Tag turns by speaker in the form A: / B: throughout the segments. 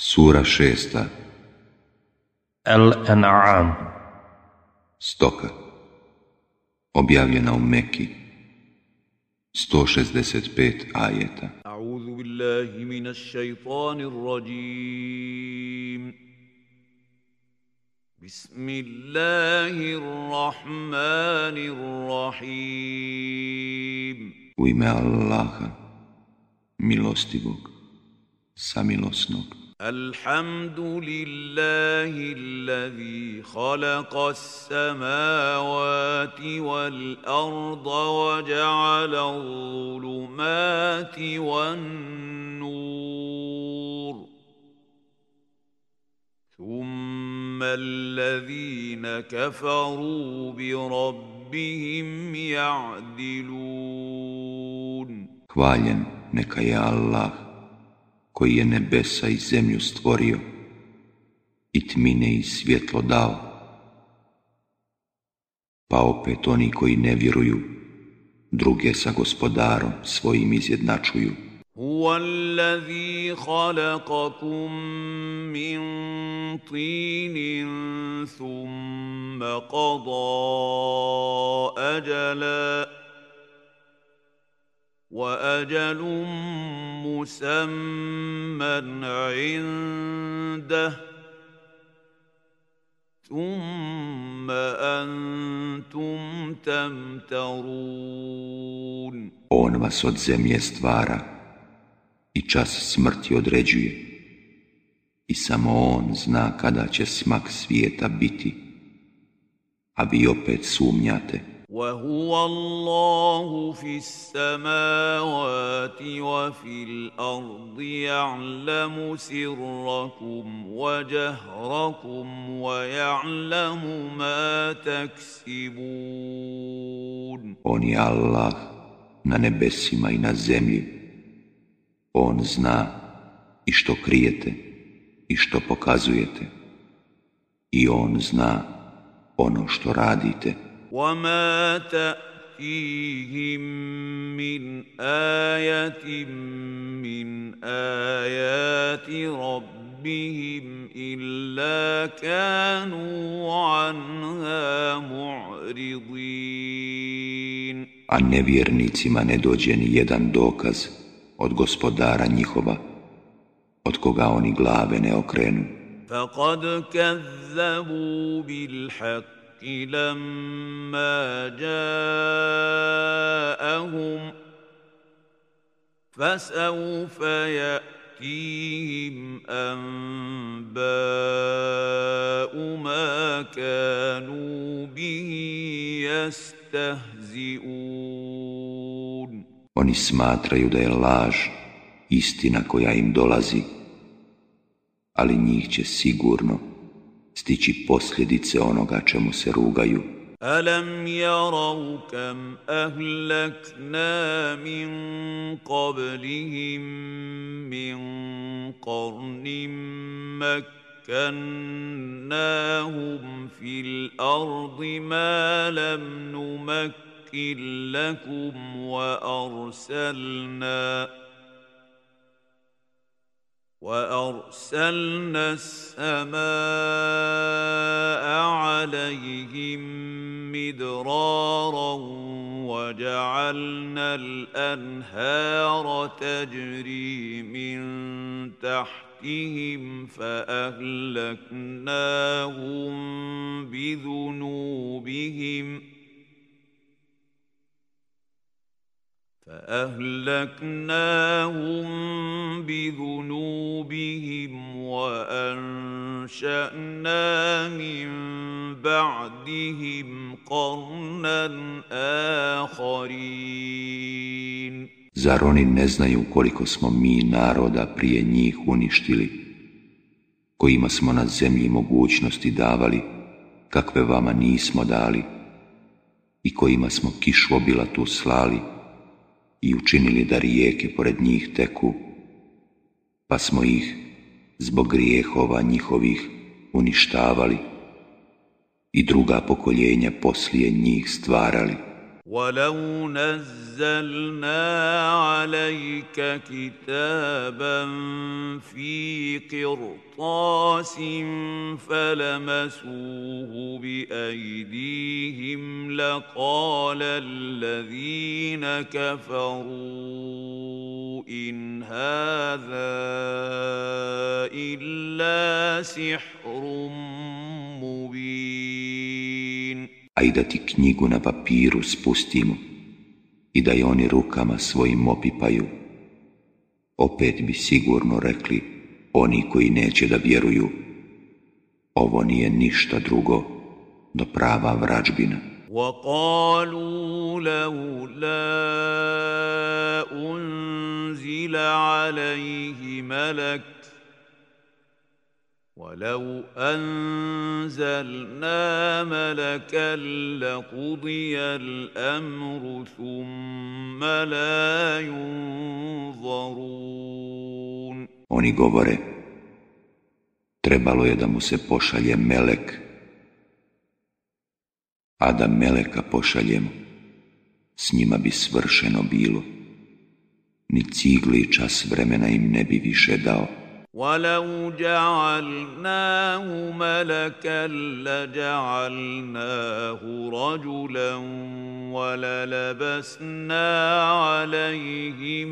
A: Sura šesta.
B: Al-An'am.
A: Stoka. Objavljena u Meki 165 ajeta.
C: A'udhu billahi minas shaytanir rajim. Bismillahirrahmanirrahim.
A: U ime Allaha, milostivog, samilosnog,
C: الحمد لله الذي خلق السماوات والأرض وجعل الظلمات والنور. ثم الذين كفروا بربهم يعدلون.
A: Hvaljen neka je Allah koji je nebesa i zemlju stvorio i tmine i svjetlo dao. Pa opet oni koji ne vjeruju druge sa gospodarom svojim izjednačuju.
C: هو الذي خلقكم من طين ثم قضى أجلا وأجل مسمى عنده ثم أنتم تمترون
A: On vas od zemlje stvara i čas smrti određuje. I samo on zna kada će smak svijeta biti, a vi opet sumnjate.
C: وهو الله في السماوات وفي الأرض يعلم سركم وجهركم ويعلم ما تكسبون
A: On je Allah na nebesima i na zemlji. On zna i što krijete i što pokazujete. I on zna ono što radite.
C: وما تأتيهم من آية من آيات ربهم إلا كانوا عنها معرضين
A: A nevjernicima ne dođe ni jedan dokaz od gospodara njihova, od koga oni glave ne okrenu.
C: فقد كذبوا بالحق لما جاءهم فسوف يأتيهم أنباء ما كانوا به يستهزئون
A: Oni smatraju da je laž istina koja im dolazi, ali njih će sigurno stići posljedice onoga čemu se rugaju.
C: ألم يروا كم أهلكنا من قبلهم من قرن مكناهم في الأرض ما لم نمكن لكم وأرسلنا وأرسلنا السماء عليهم مدرارا وجعلنا الأنهار تجري من تحتهم فأهلكناهم بذنوبهم ۖ فأهلكناهم بذنوبهم وأنشأنا من بعدهم قرنا آخرين
A: Zar oni ne znaju koliko smo mi naroda prije njih uništili, kojima smo na zemlji mogućnosti davali, kakve vama nismo dali, i kojima smo kišu obila tu slali, i učinili da rijeke pored njih teku, pa smo ih zbog grijehova njihovih uništavali i druga pokoljenja poslije njih stvarali.
C: ولو نزلنا عليك كتابا في قرطاس فلمسوه بايديهم لقال الذين كفروا ان هذا الا سحر مبين
A: a i da ti knjigu na papiru spustimo i da je oni rukama svojim opipaju, opet bi sigurno rekli oni koji neće da vjeruju, ovo nije ništa drugo do prava vrađbina.
C: وقالوا لولا أنزل عليه ملك ولو انزلنا ملكا لقضي الامر ثم لا ينظرون
A: Oni govore, trebalo je da mu se pošalje melek, a da meleka pošaljemo, s njima bi svršeno bilo, ni cigli čas vremena im ne bi više dao.
C: ولو جعلناه ملكا لجعلناه رجلا وللبسنا عليهم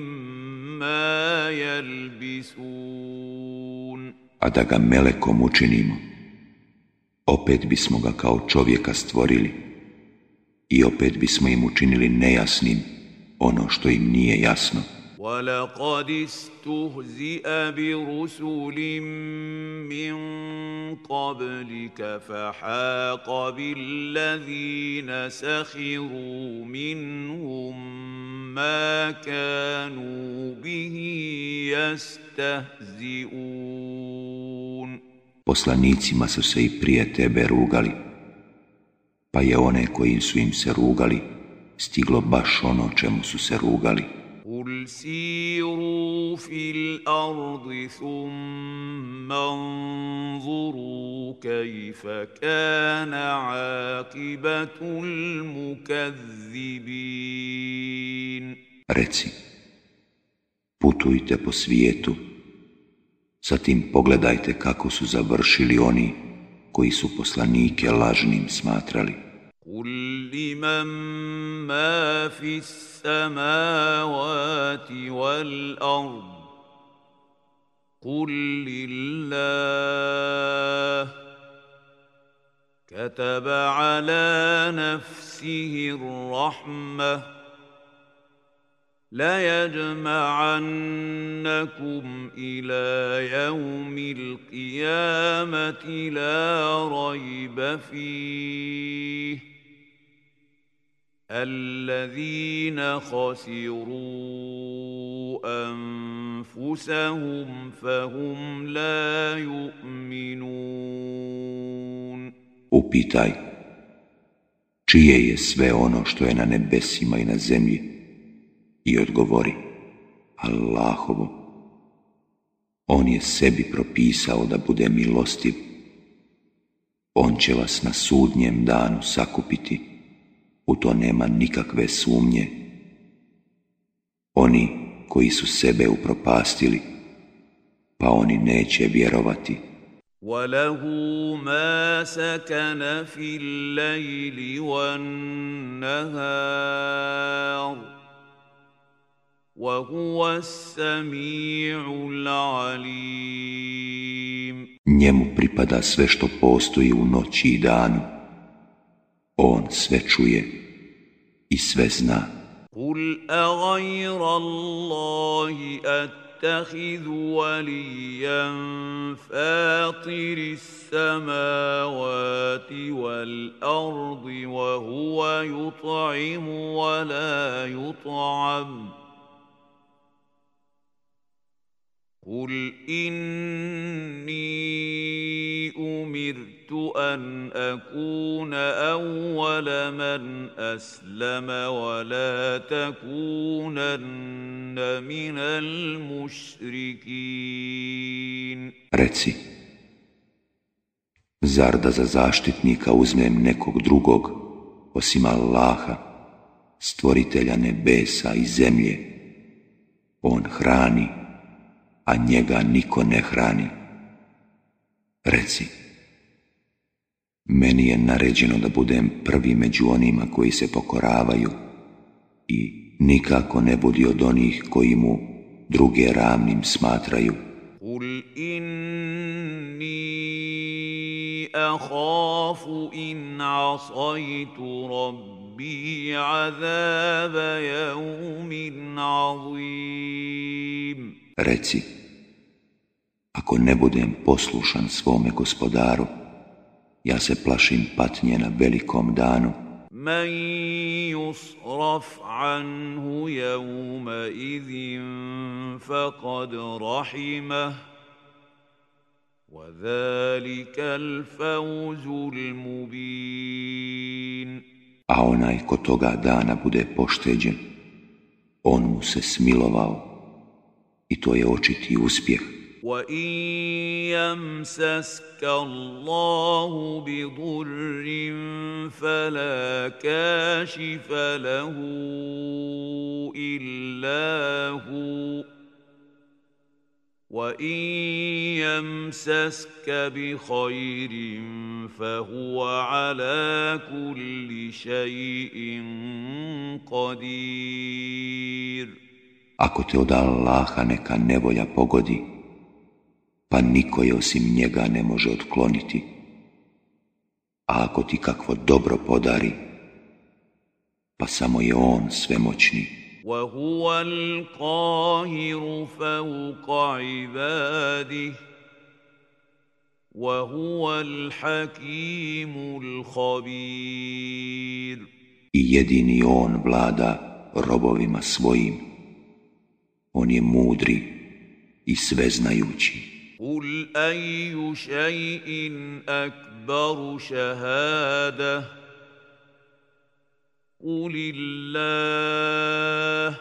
C: ما يلبسون
A: A da ga melekom učinimo, opet bismo ga kao čovjeka stvorili i opet bismo im učinili nejasnim ono što im nije jasno.
C: ولقد استهزئ برسل من قبلك فحاق بالذين سخروا منهم ما كانوا به يستهزئون
A: Poslanicima su se i prije tebe rugali, pa je one koji su im se rugali stiglo baš ono čemu su se rugali.
C: قل سيروا في الارض ثم انظروا كيف كان عاقبه المكذبين
A: Reci, putujte po svijetu, zatim pogledajte kako su završili oni koji su poslanike lažnim smatrali.
C: قل لمن ما في السماوات والأرض قل لله كتب على نفسه الرحمة ليجمعنكم إلى يوم القيامة لا ريب فيه الذين خسروا انفسهم فهم لا يؤمنون
A: Upitaj, čije je sve ono što je na nebesima i na zemlji i odgovori, Allahovo. On je sebi propisao da bude milostiv. On će vas na sudnjem danu sakupiti u to nema nikakve sumnje. Oni koji su sebe upropastili, pa oni neće vjerovati.
C: وله ما سكن في الليل والنهار وهو السميع العليم
A: Njemu pripada sve što postoji u noći i danu On sve čuje i sve zna.
C: قل أغير الله أتخذ وليا فاطر السماوات والأرض وهو يطعم ولا يطعم قل إني أمرت أن أكون أول من أسلم ولا تكونن من المشركين
A: Reci, zar da za zaštitnika uzmem nekog drugog, osim Allaha, stvoritelja nebesa i zemlje. On hrani, a njega niko ne hrani. Reci, meni je naređeno da budem prvi među onima koji se pokoravaju i nikako ne budi od onih koji mu druge ravnim smatraju.
C: Kul inni ahafu in asajtu rabbi azaba jaumin azim.
A: Reci, ako ne budem poslušan svome gospodaru, ja se plašim patnje na velikom danu.
C: من يصرف عنه يومئذ فقد رحمه وذلك الفوز المبين
A: A onaj ko toga dana bude pošteđen, on mu se smilovao i to je očiti uspjeh.
C: وإن يمسسك الله بضر فلا كاشف له إلا هو وإن يمسسك بخير فهو على كل شيء قدير.
A: Ako te od Allaha neka nevolja pogodi, pa niko je osim njega ne može otkloniti. A ako ti kakvo dobro podari, pa samo je on svemoćni.
C: وهو القاهر فوق عباده وهو الحكيم الخبير
A: I jedini on vlada robovima svojim. On je mudri i sveznajući.
C: قل أي شيء أكبر شهادة قل الله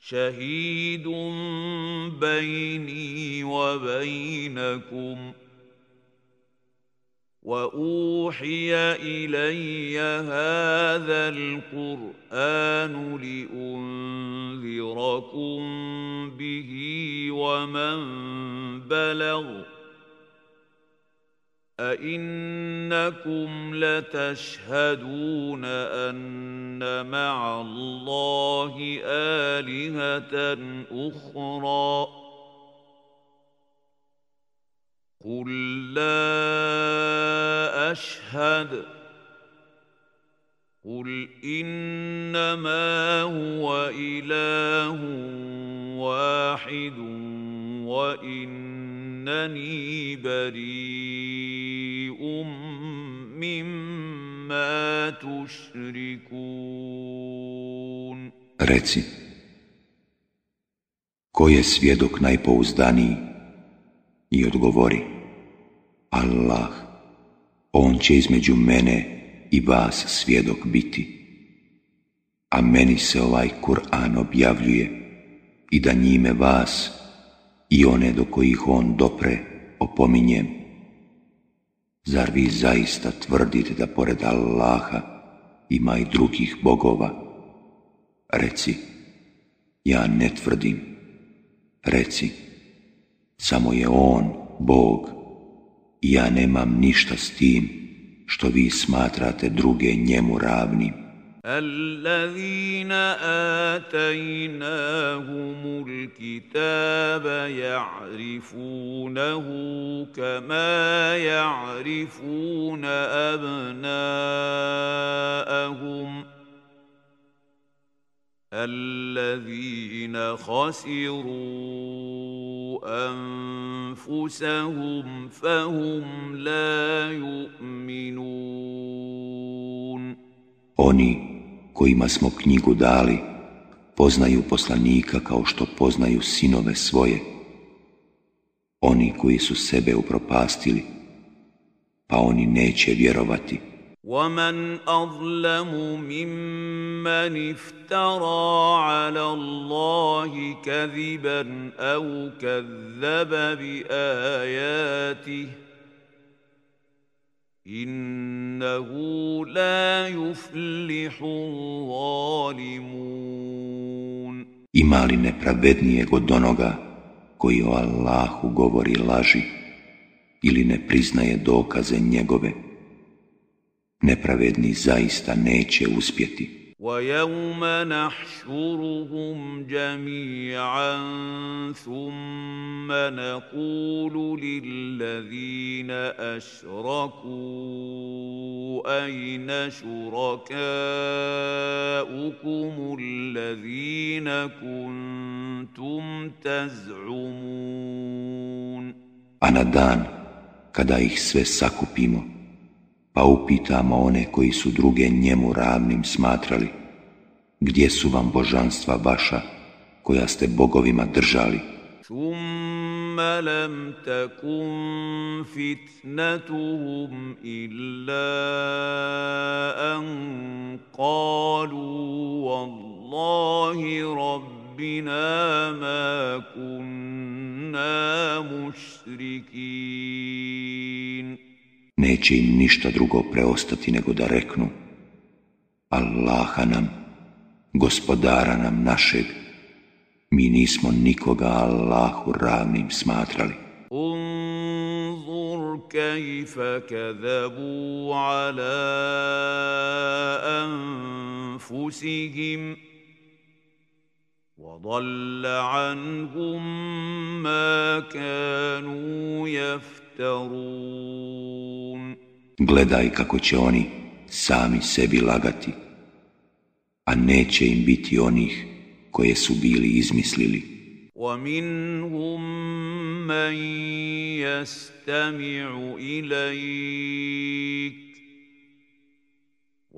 C: شهيد بيني وبينكم وأوحي إلي هذا القرآن لأنذركم به ومن بلغ أئنكم لتشهدون أن مع الله آلهة أخرى قل لا أشهد قل إنما هو إله واحد وإنني بريء مما تشركون
A: Reci, ko je svjedok najpouzdaniji? I odgovori, Allah, on će između mene i vas svjedok biti. A meni se ovaj Kur'an objavljuje i da njime vas i one do kojih on dopre opominjem. Zar vi zaista tvrdite da pored Allaha ima i drugih bogova? Reci, ja ne tvrdim. Reci, samo je On, Bog, i ja nemam ništa s tim što vi smatrate druge njemu ravnim.
C: الذين آتيناهم الكتاب يعرفونه كما يعرفون أبناءهم الذين خسروا أنفسهم فهم لا يؤمنون
A: Oni kojima smo knjigu dali, poznaju poslanika kao što poznaju sinove svoje. Oni koji su sebe upropastili, pa oni neće vjerovati.
C: ومن اظلم ممن افترى على الله كذبا أو كذب باياته إنه لا يفلح الظالمون
A: Ima li nepravednijeg od onoga koji o Allahu govori laži ili ne priznaje dokaze njegove? Nepravedni zaista neće uspjeti.
C: ويوم نحشرهم جميعا ثم نقول للذين اشركوا اين شركاؤكم الذين كنتم تزعمون
A: A na dan kada ih sve sakupimo, pa upitamo one koji su druge njemu ravnim smatrali, gdje su vam božanstva vaša koja ste bogovima držali?
C: ثم لم تكن فتنتهم إلا أن قالوا والله ربنا ما كنا مشركين
A: Neće im ništa drugo preostati nego da reknu Allaha nam, gospodara nam našeg, mi nismo nikoga Allahu ravnim smatrali.
C: انظر كيف كذبوا على أنفسهم وضل عنهم ما كانوا يفترون
A: Gledaj kako će oni sami sebi lagati, a neće im biti onih koje su bili izmislili.
C: ومنهم من يستمع إليك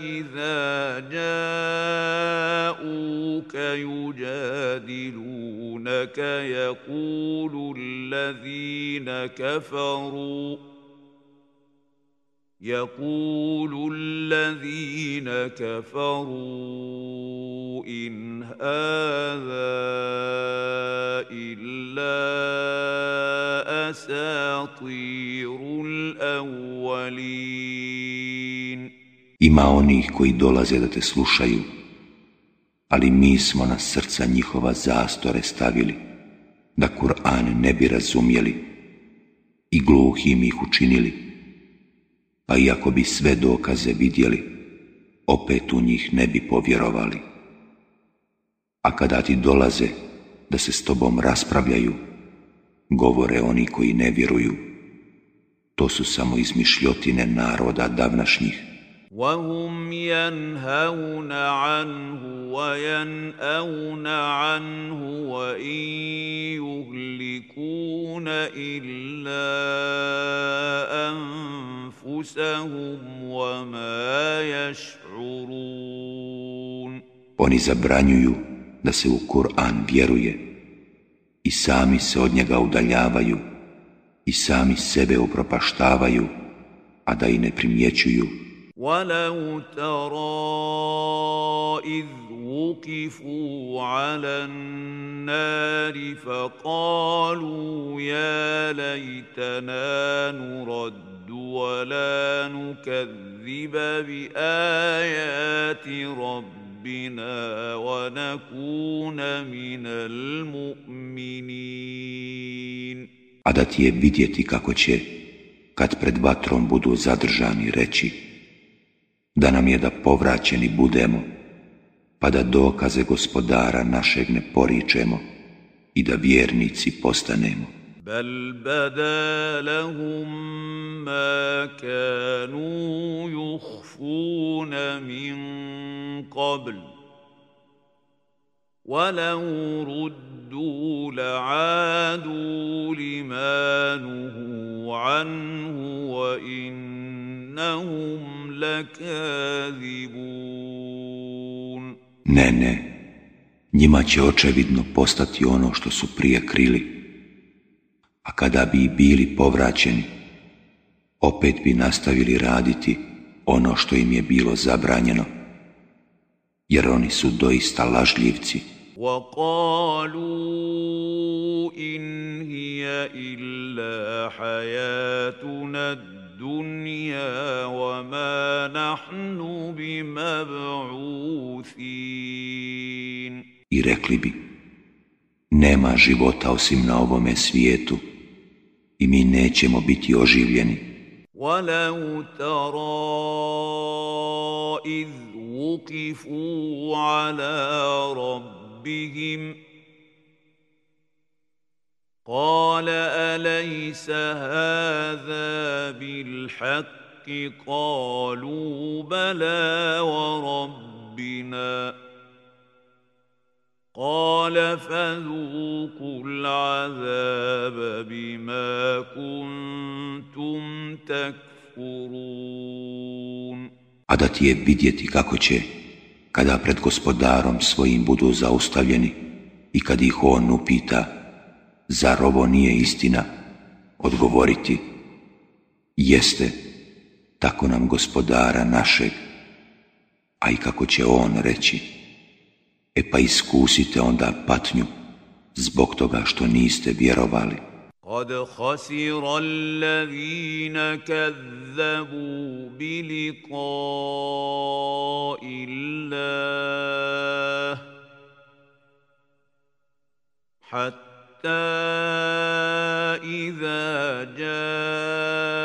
C: إذا جاءوك يجادلونك يقول الذين كفروا يقول الذين كفروا إن هذا إلا أساطير الأولين
A: Ima onih koji dolaze da te slušaju, ali mi smo na srca njihova zastore stavili, da Kur'an ne bi razumjeli i gluhim ih učinili, pa iako bi sve dokaze vidjeli, opet u njih ne bi povjerovali. A kada ti dolaze da se s tobom raspravljaju, govore oni koji ne vjeruju, to su samo izmišljotine naroda davnašnjih.
C: وهم ينهون عنه وينأون عنه وإن يهلكون إلا أنفسهم وما يشعرون
A: Oni zabranjuju da se u Kur'an vjeruje i sami se od njega udaljavaju i sami sebe upropaštavaju, a da i ne primjećuju.
C: ولو ترى إذ وقفوا على النار فقالوا يا ليتنا نرد ولا نكذب بآيات ربنا ونكون من المؤمنين.
A: A da ti je vidjeti kako će, kad pred vatrom budu zadržani, reći da nam je da povraćeni budemo, pa da dokaze gospodara našeg ne poričemo i da vjernici postanemo.
C: بل بدا لهم ما كانوا يخفون من قبل ولو ردوا لعادوا لما نهوا عنه وإن إنهم لكاذبون
A: Ne, ne, njima će očevidno postati ono što su prije krili. A kada bi i bili povraćeni, opet bi nastavili raditi ono što im je bilo zabranjeno, jer oni su doista lažljivci.
C: وقالوا إن هي إلا حياتنا الدنيا وما نحن بمبعوثين.
A: I rekli جيبوتا nema života osim na ovome svijetu i mi
C: ولو ترى إذ وقفوا على ربهم ربهم قال أليس هذا بالحق؟ قالوا بلى وربنا. قال فذوقوا العذاب بما كنتم تكفرون.
A: A da ti je vidjeti kako će, kada pred gospodarom svojim budu zaustavljeni i kad ih on upita, zar ovo nije istina, odgovoriti, jeste, tako nam gospodara našeg, a i kako će on reći, e pa iskusite onda patnju zbog toga što niste vjerovali.
C: قد خسر الذين كذبوا بلقاء الله حتى إذا جاءتهم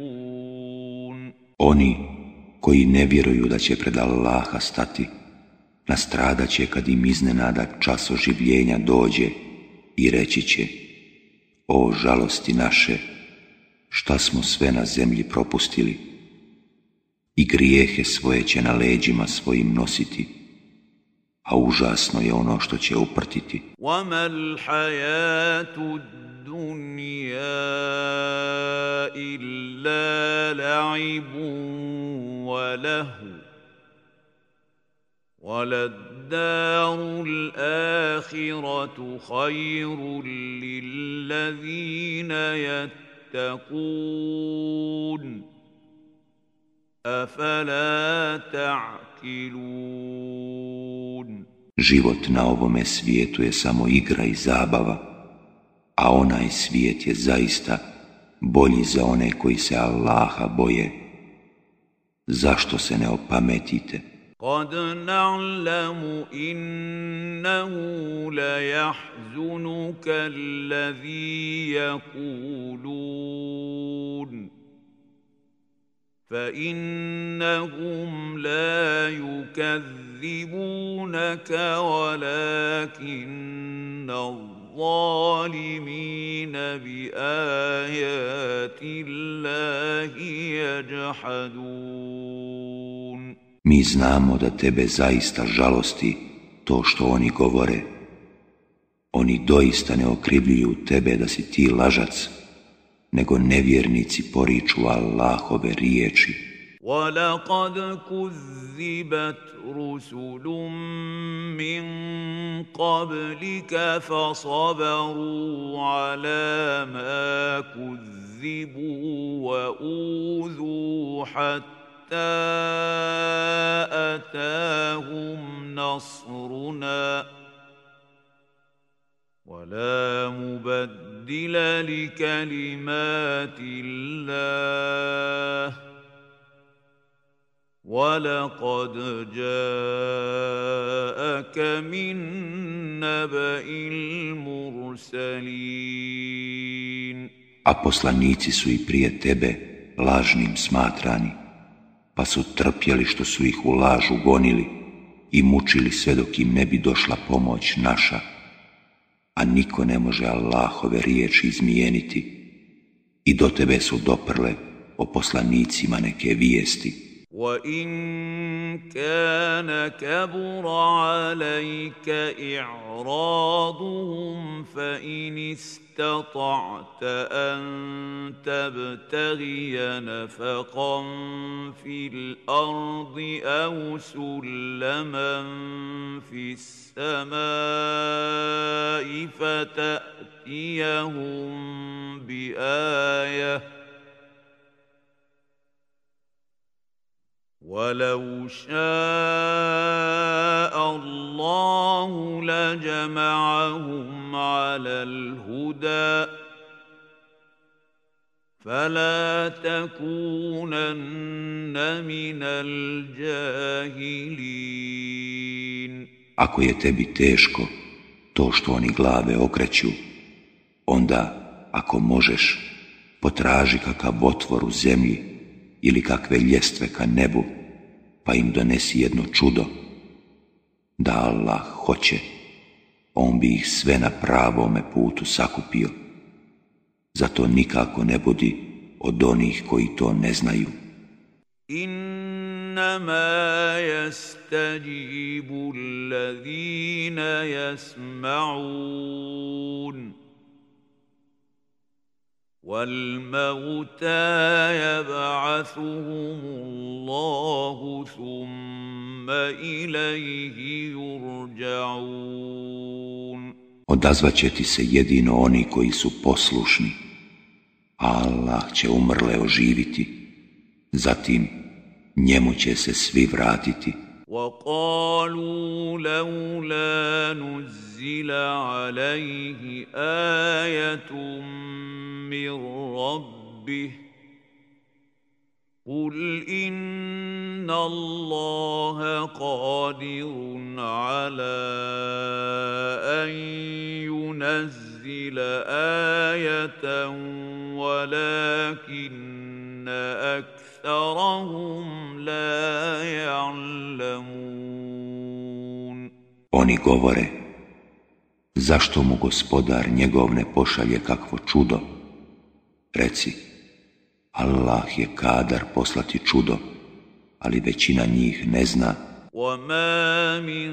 A: Oni koji ne vjeruju da će pred Allaha stati, nastradat će kad im iznenada čas oživljenja dođe i reći će O žalosti naše, šta smo sve na zemlji propustili i grijehe svoje će na leđima svojim nositi, a užasno je ono što će uprtiti.
C: وما الحياة الدنيا إلا لعب ولهو وللدار الآخرة خير للذين يتقون أفلا تعقلون
A: Život na ovome svijetu je samo igra i zabava, a onaj svijet je zaista bolji za one koji se Allaha boje. Zašto se ne opametite?
C: قد نعلم إنه ليحزنك الذي يقولون فإنهم لا يكذبونك ولكن الظالمين بآيات الله يجحدون
A: Mi znamo da tebe zaista žalosti to što oni govore. Oni doista ne okrivljuju tebe da si ti lažac, nego nevjernici poriču Allahove riječi.
C: ولقد كذبت رسل من قبلك فصبروا على ما كذبوا وأوذوا حتى أتاهم نصرنا. ولا مبدل لكلمات الله. ولقد جاءك من نبأ المرسلين
A: A poslanici su i prije tebe lažnim smatrani, pa su trpjeli što su ih u lažu gonili i mučili sve dok im ne bi došla pomoć naša, a niko ne može Allahove riječi izmijeniti i do tebe su doprle o poslanicima neke vijesti.
C: وان كان كبر عليك اعراضهم فان استطعت ان تبتغي نفقا في الأرض أو سلما في السماء فتاتيهم بايه ولو شاء الله لجمعهم على الهدى فلا تكونن من الجاهلين
A: Ako je tebi teško to što oni glave okreću, onda ako možeš potraži kakav otvor u zemlji ili kakve ljestve ka nebu, pa im donesi jedno čudo. Da Allah hoće, on bi ih sve na pravome putu sakupio. Zato nikako ne budi od onih koji to ne znaju.
C: Innama yastajibu allazina jasma'un. والموتى يبعثهم الله ثم إليه يرجعون
A: Odazvat će ti se jedino oni koji su poslušni, a Allah će umrle oživiti, zatim njemu će se svi vratiti.
C: وقالوا لولا نزل عليه آية من ربه قل إن الله قادر على أن ينزل آية ولكن أكثرهم لا يعلمون
A: Oni govore, zašto mu gospodar njegov ne pošalje kakvo čudo? Reci, Allah je kadar poslati čudo, ali većina njih ne zna.
C: وما من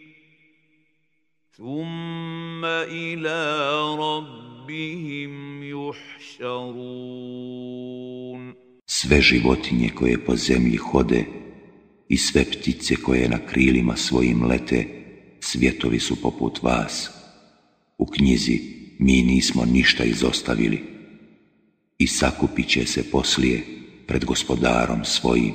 C: ثم إلى ربهم يحشرون
A: Sve životinje koje po zemlji hode i sve ptice koje na krilima svojim lete, svjetovi su poput vas. U knjizi mi nismo ništa izostavili i sakupit će se poslije pred gospodarom svojim.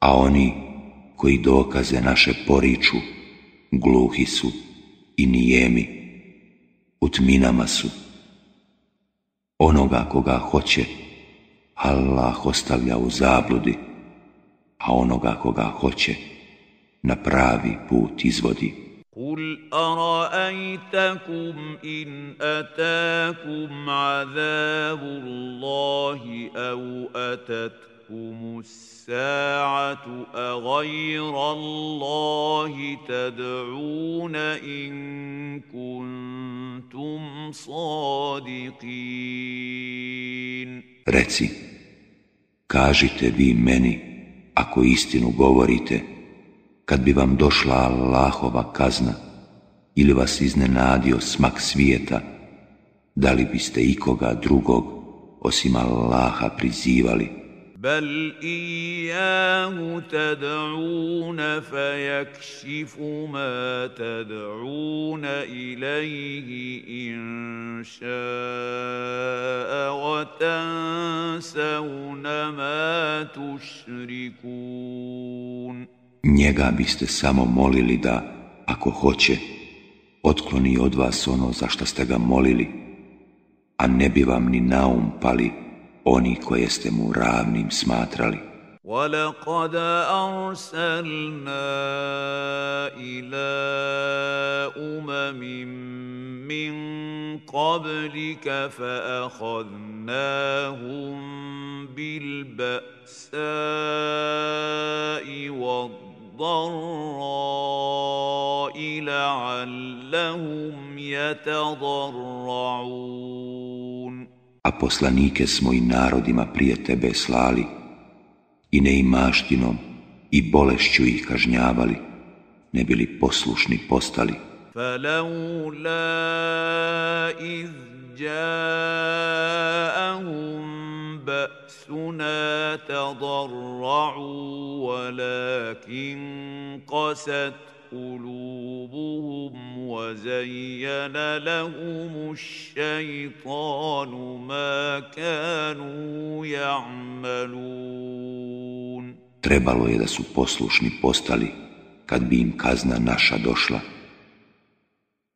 A: A oni koji dokaze naše poriču, gluhi su i nijemi, u tminama su. Onoga koga hoće, Allah ostavlja u zabludi, a onoga koga hoće, na pravi put izvodi.
C: قل ارايتكم ان اتاكم عذاب الله أو اتتكم الساعة اغير الله تدعون ان كنتم صادقين
A: Reci, kažite vi meni, ako istinu govorite, kad bi vam došla Allahova kazna ili vas iznenadio smak svijeta, da li biste ikoga drugog osim Allaha prizivali?
C: Bel ijahu tad'una fajakšifu ma tad'una ilaihi inša'a wa tansavna ma tušrikun.
A: Njega biste samo molili da, ako hoće, otkloni od vas ono za što ste ga molili, a ne bi vam ni naum pali oni koje ste mu ravnim smatrali.
C: وَلَقَدْ أَرْسَلْنَا إِلَىٰ أُمَمٍ مِّن قَبْلِكَ فَأَخَذْنَاهُم بِالْبَأْسَاءِ وَالضَّرَّاءِ لَعَلَّهُمْ يَتَضَرَّعُونَ
A: a poslanike smo i narodima prije tebe slali i neimaštinom i bolešću ih kažnjavali, ne bili poslušni postali.
C: فلولا إذ جاءهم بأسنا تضرعوا ولكن قست قلوبهم وزين لهم الشيطان ما كانوا يعملون
A: Trebalo je da su poslušni postali kad bi im kazna naša došla,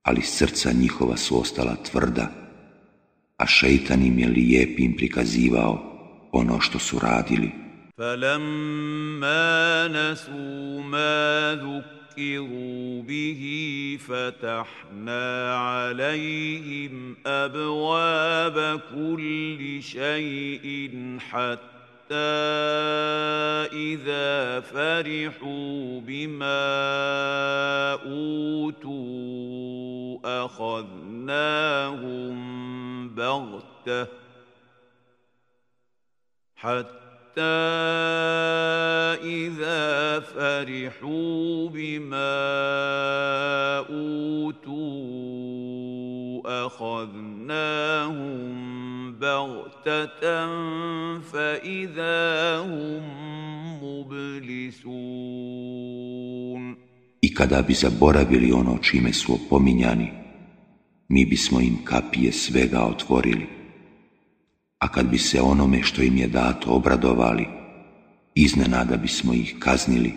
A: ali srca njihova su ostala tvrda, a šeitan im je lijepim prikazivao ono što su radili.
C: فَلَمَّا نَسُوا مَا ذكروا به فتحنا عليهم أبواب كل شيء حتى إذا فرحوا بما أوتوا أخذناهم بغتة حتى إذا فرحوا بما أوتوا أخذناهم بغتة فإذا هم مبلسون.
A: I kada bi zaboravili ono čime su opominjani, mi bismo im kapije svega otvorili a kad bi se onome što im je dato obradovali, iznenada bismo ih kaznili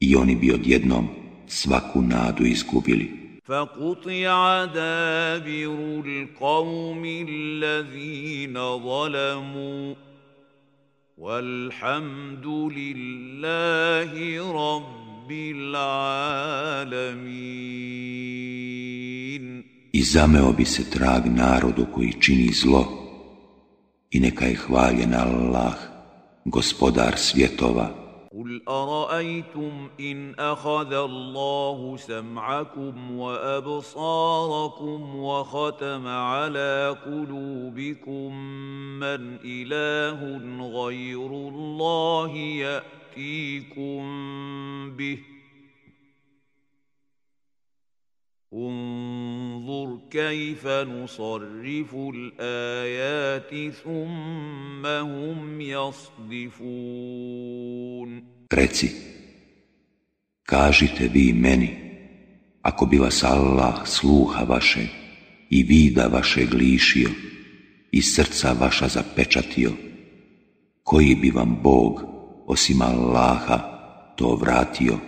A: i oni bi odjednom svaku nadu izgubili.
C: فقطع دابر القوم الذين ظلموا والحمد لله رب العالمين
A: I zameo bi se trag narodu koji čini zlo i neka je hvaljen Allah, gospodar svjetova.
C: قل أرأيتم إن أخذ الله سمعكم وأبصاركم وختم على قلوبكم من إله غير الله يأتيكم به ۖ انظر كيف نصرف الآيات ثم هم يصدفون
A: Reci, kažite vi meni, ako bi vas Allah sluha vaše i vida vaše glišio i srca vaša zapečatio, koji bi vam Bog osim Allaha to vratio?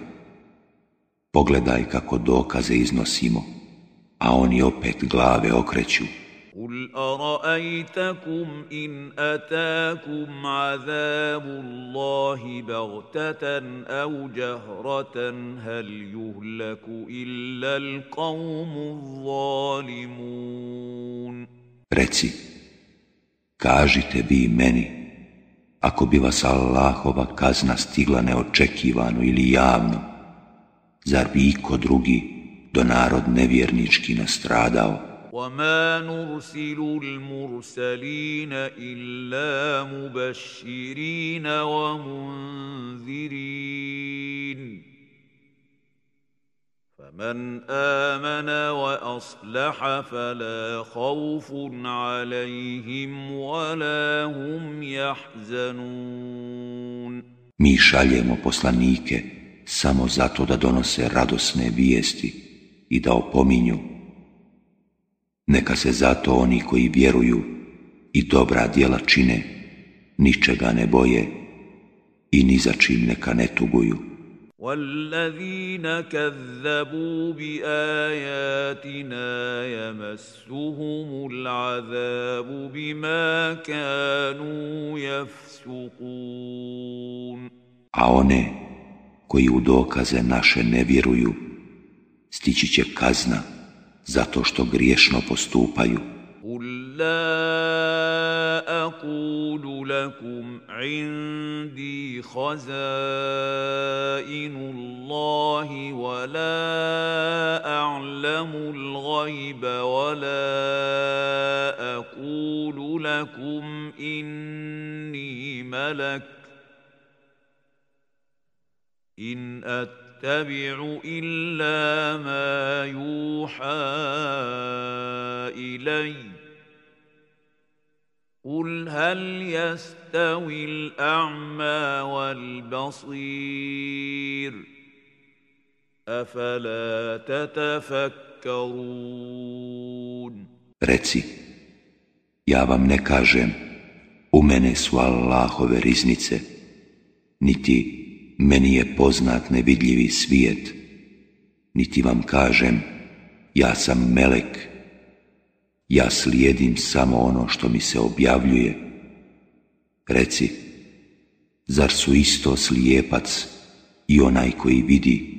A: Pogledaj kako dokaze iznosimo, a oni opet glave okreću.
C: قل أرأيتكم إن أتاكم عذاب الله بغتة أو جهرة هل يهلك إلا القوم الظالمون
A: Reci, kažite vi meni, ako bi vas Allahova kazna stigla neočekivano ili javno, Zar bi iko drugi do narod nevjernički nastradao?
C: وما نرسل المرسلين إلا مبشرين ومنذرين فمن آمن وأصلح فلا خوف عليهم ولا هم يحزنون
A: Mi šaljemo poslanike samo zato da donose radosne vijesti i da opominju. Neka se zato oni koji vjeruju i dobra djela čine, ničega ne boje i ni za čim neka ne tuguju.
C: والذين كذبوا بآياتنا يمسهم العذاب بما كانوا يفسقون
A: A one koji u dokaze naše ne vjeruju, stići će kazna zato što griješno postupaju.
C: لا أقول لكم عندي خزائن الله ولا أعلم الغيب ولا أقول لكم إني ملك إن أتبع إلا ما يوحى إليّ. قل هل يستوي الأعمى والبصير؟ أفلا تتفكرون؟
A: Reci, ja vam ne kažem, u mene su Allahove riznice, niti meni je poznat nevidljivi svijet, niti vam kažem, ja sam melek, ja slijedim samo ono što mi se objavljuje. Reci, zar su isto slijepac i onaj koji vidi?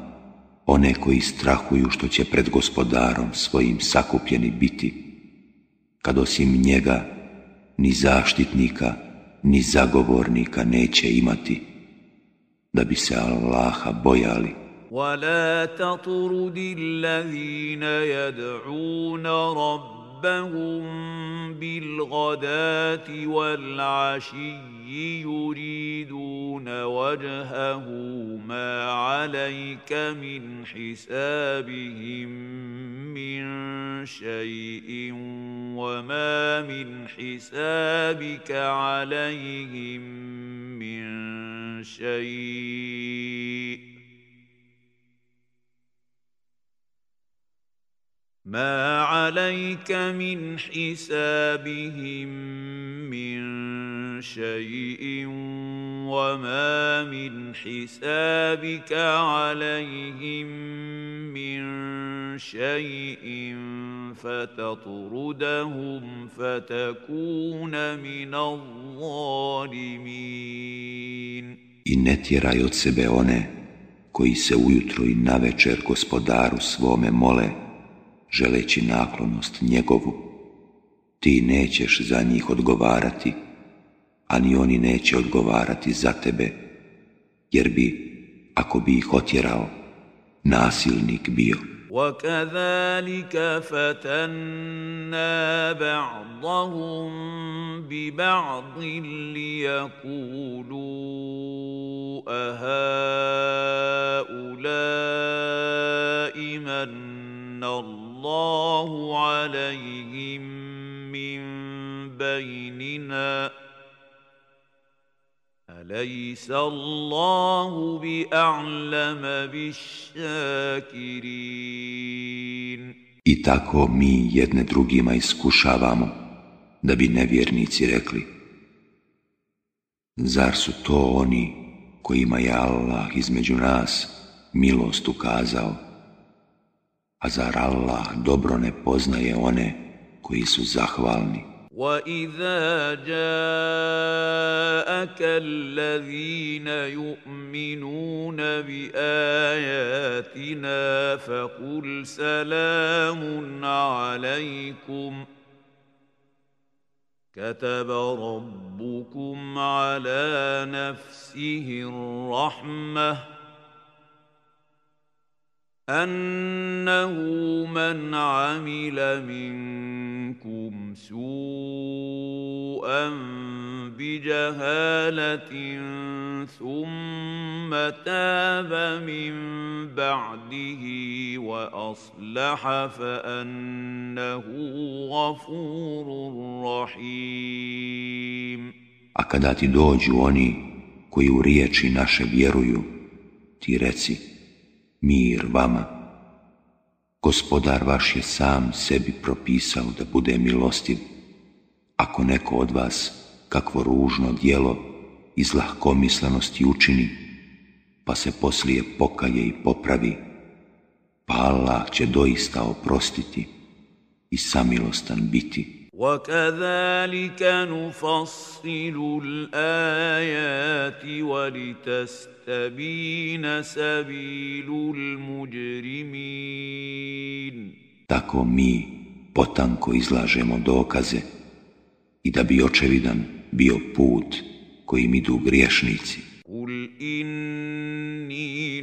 A: one koji strahuju što će pred gospodarom svojim sakupljeni biti, kad osim njega ni zaštitnika, ni zagovornika neće imati, da bi se Allaha bojali.
C: ولا تطرد الذين يدعون ربهم بالغداة والعشي يريدون وجهه ما عليك من حسابهم من شيء وما من حسابك عليهم من شيء ما عليك من حسابهم من شيء وما من حسابك عليهم من شيء فتطردهم فتكون من الظالمين
A: I ne tjeraj od sebe one koji se ujutro i navečer gospodaru svome mole želeći naklonost njegovu, ti nećeš za njih odgovarati, a ni oni neće odgovarati za tebe, jer bi, ako bi ih otjerao, nasilnik bio.
C: وكذلك فتنا بعضهم ببعض ليقولوا أهؤلاء من الله عليهم من بيننا أليس الله بأعلم بالشاكرين
A: I tako mi jedne drugima iskušavamo, da bi nevjernici rekli, zar su to oni kojima je Allah između nas milost ukazao? A zar Allah dobro ne poznaje one koji su zahvalni?
C: واذا جاءك الذين يؤمنون باياتنا فقل سلام عليكم كتب ربكم على نفسه الرحمه أنه من عمل منكم سوءا بجهالة ثم تاب من بعده وأصلح فأنه غفور رحيم.
A: A kada ti dođu oni koji u mir vama. Gospodar vaš je sam sebi propisao da bude milostiv. Ako neko od vas kakvo ružno dijelo iz lahkomislenosti učini, pa se poslije pokaje i popravi, pa Allah će doista oprostiti i samilostan biti.
C: وكذلك نفصل الآيات ولتستبين سبيل المجرمين
A: Tako mi potanko izlažemo dokaze i da bi očevidan bio put kojim idu griješnici.
C: قل إني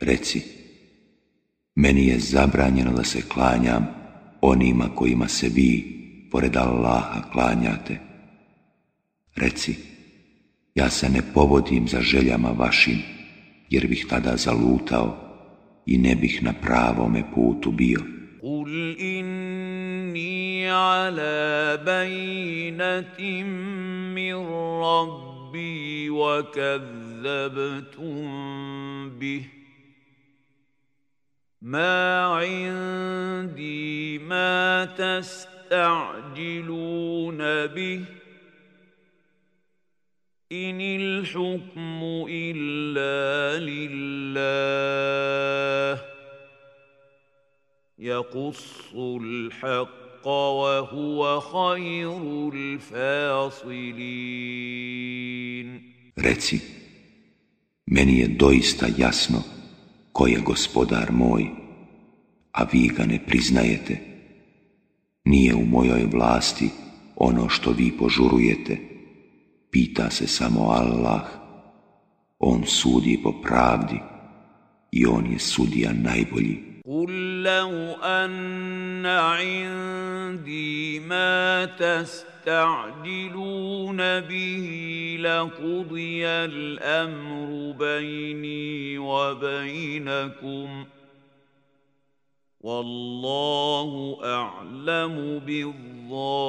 A: Reci, meni je zabranjeno da se klanjam onima kojima se vi, pored Allaha, klanjate. Reci, ja se ne povodim za željama vašim, jer bih tada zalutao i ne bih na pravome putu bio.
C: Kul inni ala bajnatim min rabbi wa kazzabtum bih. ما عندي ما تستعجلون به إن الحكم إلا لله يقص الحق وهو خير الفاصلين
A: Reci, meni je doista jasno ko je gospodar moj, a vi ga ne priznajete. Nije u mojoj vlasti ono što vi požurujete. Pita se samo Allah. On sudi po pravdi i on je sudija najbolji.
C: قل لو أن عندي ما تستعجلون به لقضي الأمر بيني وبينكم والله أعلم بالظالمين.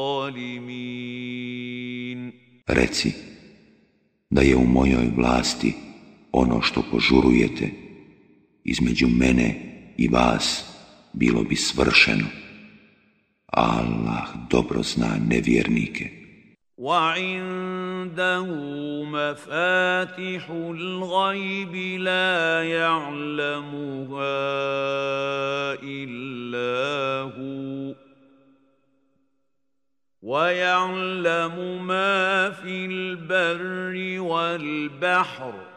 A: Reci, da je u mojoj vlasti ono što požurujete između mene i vas bilo bi svršeno. Allah dobro zna nevjernike.
C: وعنده مفاتح الغيب لا يعلمها إلا هو ويعلم ما في البر والبحر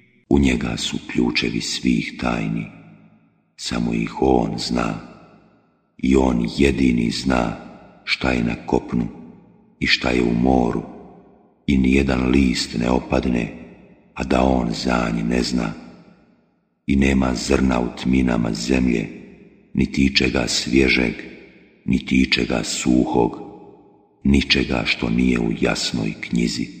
A: U njega su ključevi svih tajni, samo ih on zna. I on jedini zna šta je na kopnu i šta je u moru. I nijedan list ne opadne, a da on za ne zna. I nema zrna u tminama zemlje, ni ga svježeg, ni ga suhog, ničega što nije u jasnoj knjizi.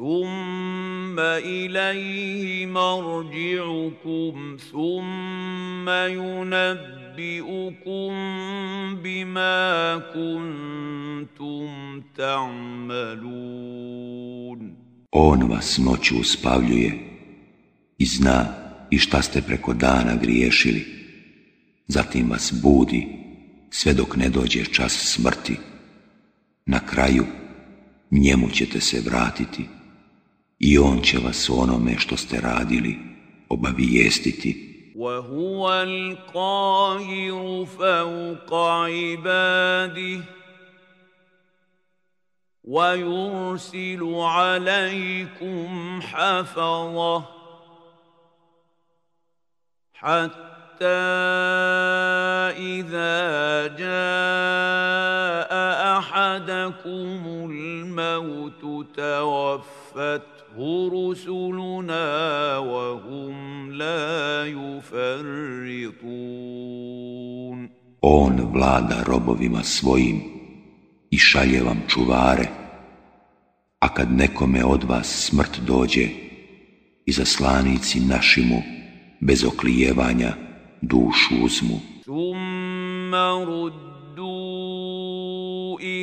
C: ثم إليه مرجعكم ثم ينبئكم بما كنتم تعملون
A: On vas noću uspavljuje i zna i šta ste preko dana griješili. Zatim vas budi sve dok ne dođe čas smrti. Na kraju njemu ćete se vratiti I on će vas onome što ste radili obavijestiti.
C: وهو القاهر فوق عباده ويرسل عليكم حفظه حتى إذا جاء أحدكم الموت توفت رسلنا وهم لا يفرطون
A: On vlada robovima svojim i šalje vam čuvare, a kad nekome od vas smrt dođe, i zaslanici našimu bez oklijevanja dušu uzmu.
C: Summa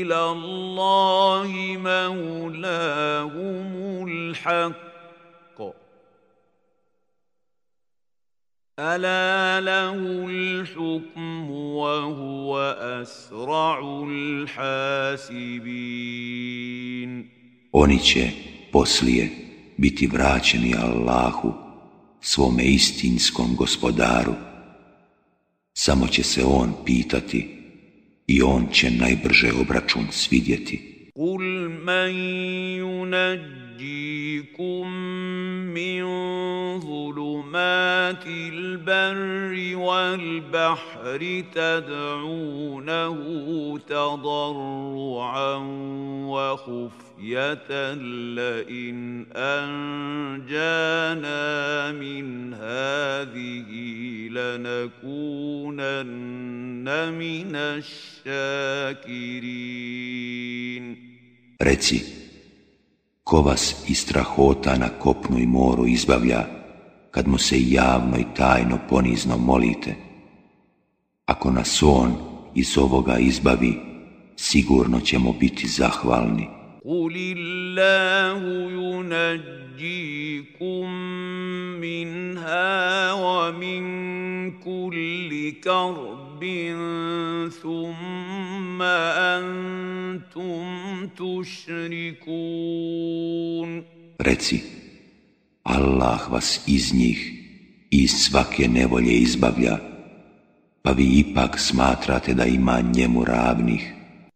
C: إلى الله مولاهم الحق ألا له الحكم وهو أسرع الحاسبين
A: Oni će poslije biti vraćeni Allahu, svome istinskom gospodaru. Samo će se on pitati i on će najbrže obračun svidjeti.
C: Kul man yunajjikum min zulumati l-barri wal-bahri tad'unahu tadarru'an wa خفية لئن أنجانا من هذه لنكونن من الشاكرين
A: Reci, ko vas iz strahota na kopnu i moru izbavlja, kad mu se javno i tajno ponizno molite? Ako nas on iz ovoga izbavi, sigurno ćemo biti zahvalni.
C: قل الله ينجيكم منها ومن كل كرب ثم أنتم تشركون
A: Reci, Allah vas iz njih iz svake nevolje izbavlja, pa vi ipak smatrate da ima njemu ravnih.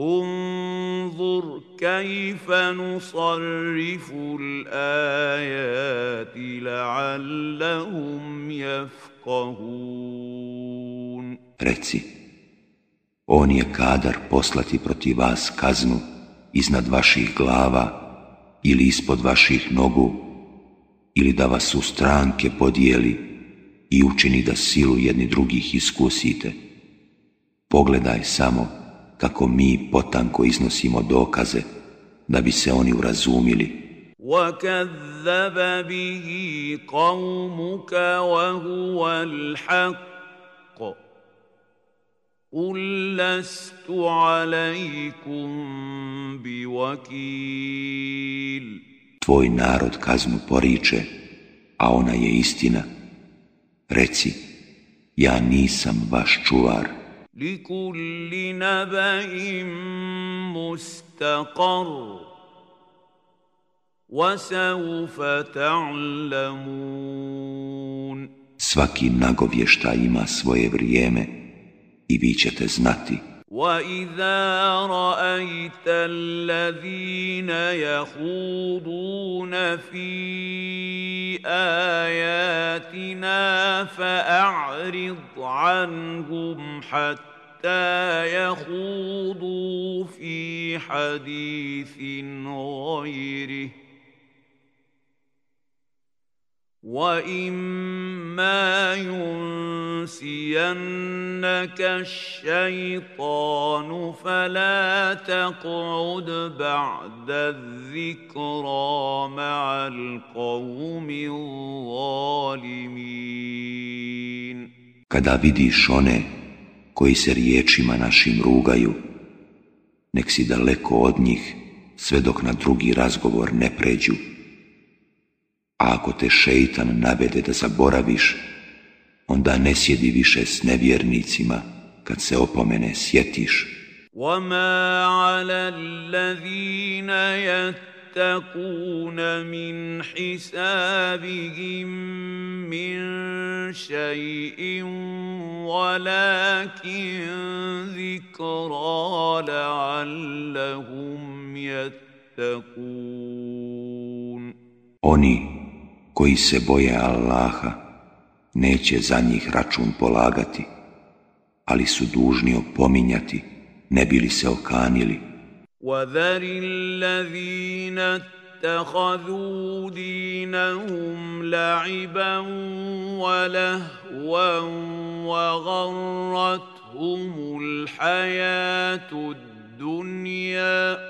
C: انظر كيف نصرف الآيات لعلهم يفقهون
A: Reci, on je kadar poslati protiv vas kaznu iznad vaših glava ili ispod vaših nogu ili da vas u stranke podijeli i učini da silu jedni drugih iskusite. Pogledaj samo kako mi potanko iznosimo dokaze da bi se oni urazumili.
C: وكذب به قومك وهو الحق قل لست عليكم بوكيل
A: Tvoj narod kaznu poriče, a ona je istina. Reci, ja nisam vaš čuvar.
C: لكل نبأ مستقر وسوف تعلمون
A: Svaki nagovještaj ima svoje vrijeme i vi ćete znati.
C: واذا رايت الذين يخوضون في اياتنا فاعرض عنهم حتى يخوضوا في حديث غيره. واما ينسينك الشيطان فلا تقعد بعد الذكرى مع القوم الظالمين
A: Kada vidiš one koji se riječima našim rugaju, nek si daleko od njih sve dok na drugi razgovor ne pređu. A ako te šeitan navede da zaboraviš, onda ne sjedi više s nevjernicima kad se opomene sjetiš.
C: وما على الذين يتقون من حسابهم من شيء ولكن ذكرى لعلهم يتقون
A: Oni koji se boje Allaha neće za njih račun polagati, ali su dužni opominjati, ne bili se okanili.
C: وذر الذين اتخذوا دينهم لعبا ولهوا وغرتهم الحياة الدنيا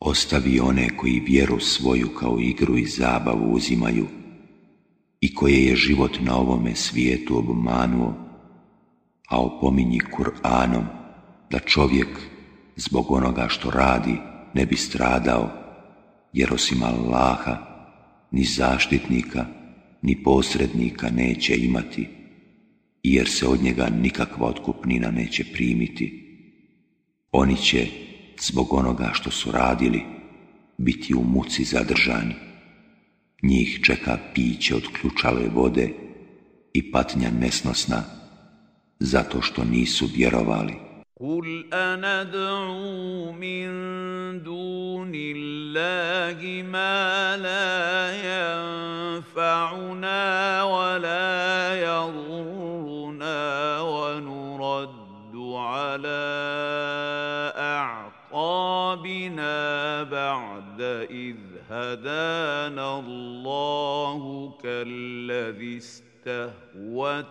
A: Ostavi one koji vjeru svoju kao igru i zabavu uzimaju i koje je život na ovome svijetu obmanuo, a opominji Kur'anom da čovjek zbog onoga što radi ne bi stradao, jer osim Allaha ni zaštitnika ni posrednika neće imati, jer se od njega nikakva otkupnina neće primiti. Oni će zbog onoga što su radili, biti u muci zadržani. Njih čeka piće od ključale vode i patnja nesnosna, zato što nisu vjerovali.
C: قل أندعو من دون الله ما لا ينفعنا ولا يضرنا ونرد على أعقابنا بعد إذ هدانا الله كالذي استهوته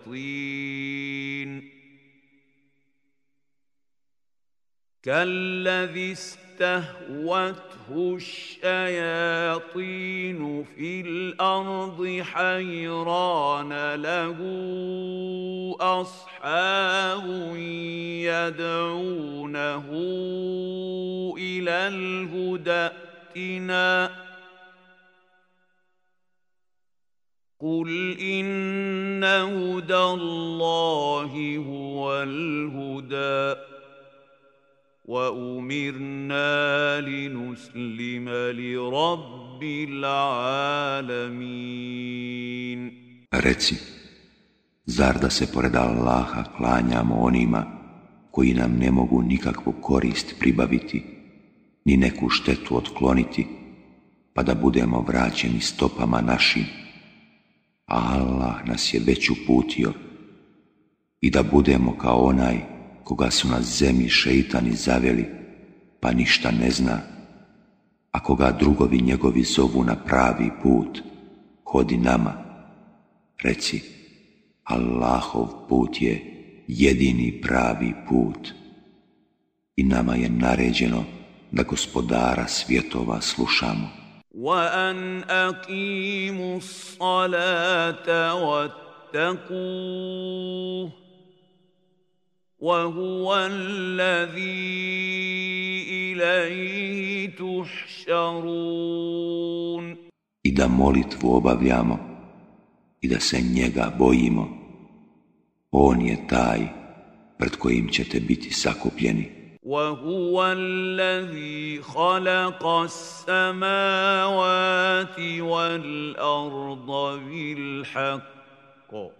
C: الشياطين كالذي استهوته الشياطين في الأرض حيران له أصحاب يدعونه إلى الهدى ائتنا. قل إن هدى الله هو الهدى. وامرنا لنسلم لرب العالمين
A: Reci, zar da se pored Allaha klanjamo onima koji nam ne mogu nikakvu korist pribaviti, ni neku štetu otkloniti, pa da budemo vraćeni stopama našim, a Allah nas je već uputio i da budemo kao onaj koga su na zemlji šeitani zaveli, pa ništa ne zna, a koga drugovi njegovi zovu na pravi put, hodi nama, reci, Allahov put je jedini pravi put i nama je naređeno da gospodara svjetova slušamo.
C: وَأَنْ أَقِيمُوا الصَّلَاةَ وَاتَّقُوهُ وهو الذي إليه تحشرون
A: I da molitvu obavljamo i da se njega bojimo. On je taj pred kojim ćete biti sakupljeni.
C: وهو الذي خلق السماوات والأرض بالحق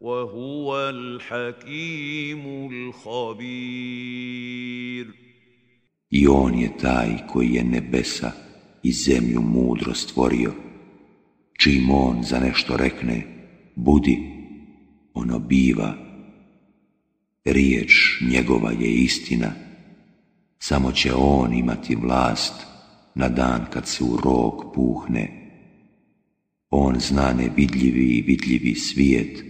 C: وهو الحكيم الخبير
A: I on je taj koji je nebesa i zemlju mudro stvorio. Čim on za nešto rekne, budi, ono biva. Riječ njegova je istina, samo će on imati vlast na dan kad se u rog puhne. On zna nevidljivi i vidljivi svijet,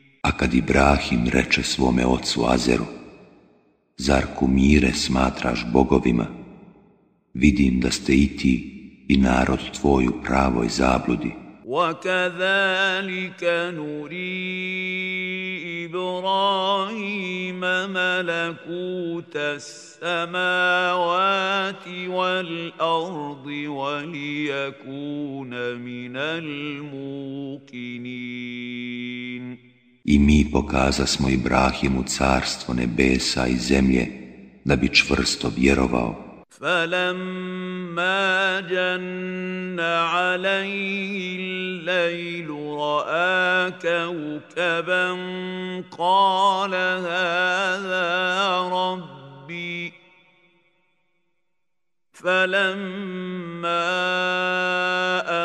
A: kad Ibrahim reče svome ocu Azeru, zar kumire smatraš bogovima? Vidim da ste i ti i narod tvoj u pravoj zabludi.
C: وكذلك نري إبراهيم ملكوت السماوات والأرض وليكون من الموقنين
A: I mi pokaza smo Ibrahimu carstvo nebesa i zemlje, da bi čvrsto vjerovao.
C: فلما جن عليه الليل راى كوكبا قال هذا ربي فلما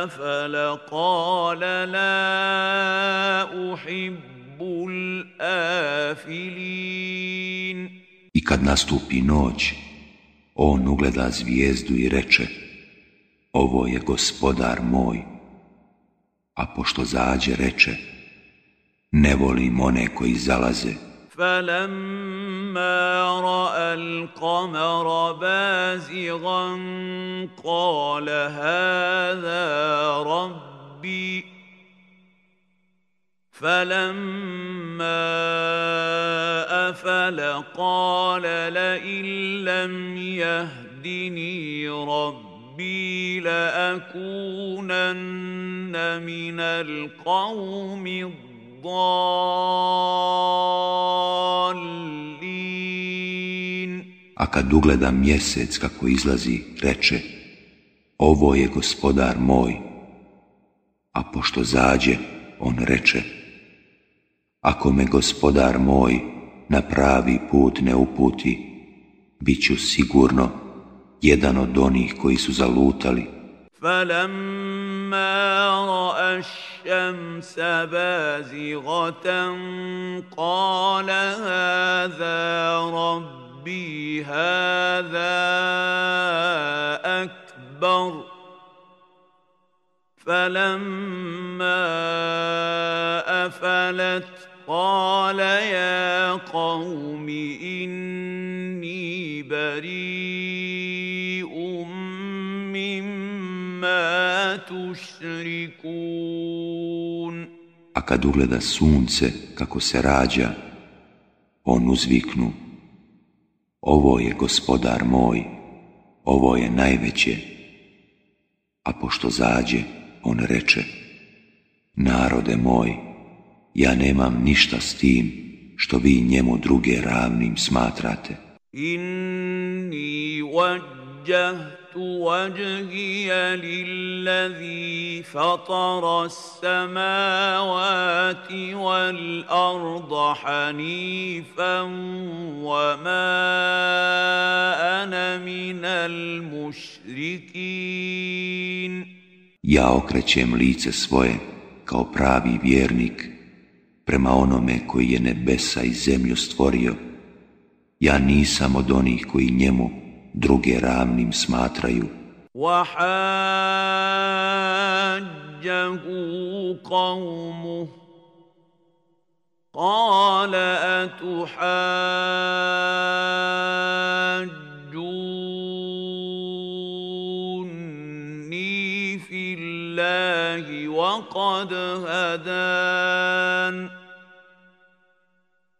C: افل قال لا احب
A: I kad nastupi noć, on ugleda zvijezdu i reče, ovo je gospodar moj. A pošto zađe reče, ne volim one koji zalaze.
C: فلما راى القمر بازغا قال هذا ربي فلما افل قال لئن لم يهدني ربي ربي لأكونن من القوم الضالين
A: A kad ugleda mjesec kako izlazi, reče, ovo je gospodar moj. A pošto zađe, on reče, ako me gospodar moj na pravi put ne uputi, bit ću sigurno jedan od onih koji su zalutali.
C: فلما راى الشمس بازغه قال هذا ربي هذا اكبر فلما افلت قال يا قوم اني بريء مما تشركون
A: A kad ugleda sunce kako se rađa, on uzviknu, ovo je gospodar moj, ovo je najveće. A pošto zađe, on reče, narode moj, ja nemam ništa s tim što vi njemu druge ravnim smatrate.
C: إني وجهت وجهي للذي فطر السماوات والأرض حنيفا وما أنا من المشركين
A: Ja okrećem lice svoje kao pravi vjernik prema onome koji je nebesa i zemlju stvorio. Ja nisam od onih koji njemu druge ravnim smatraju.
C: وحاجه قومه قال أتحاجوني في الله وقد هدان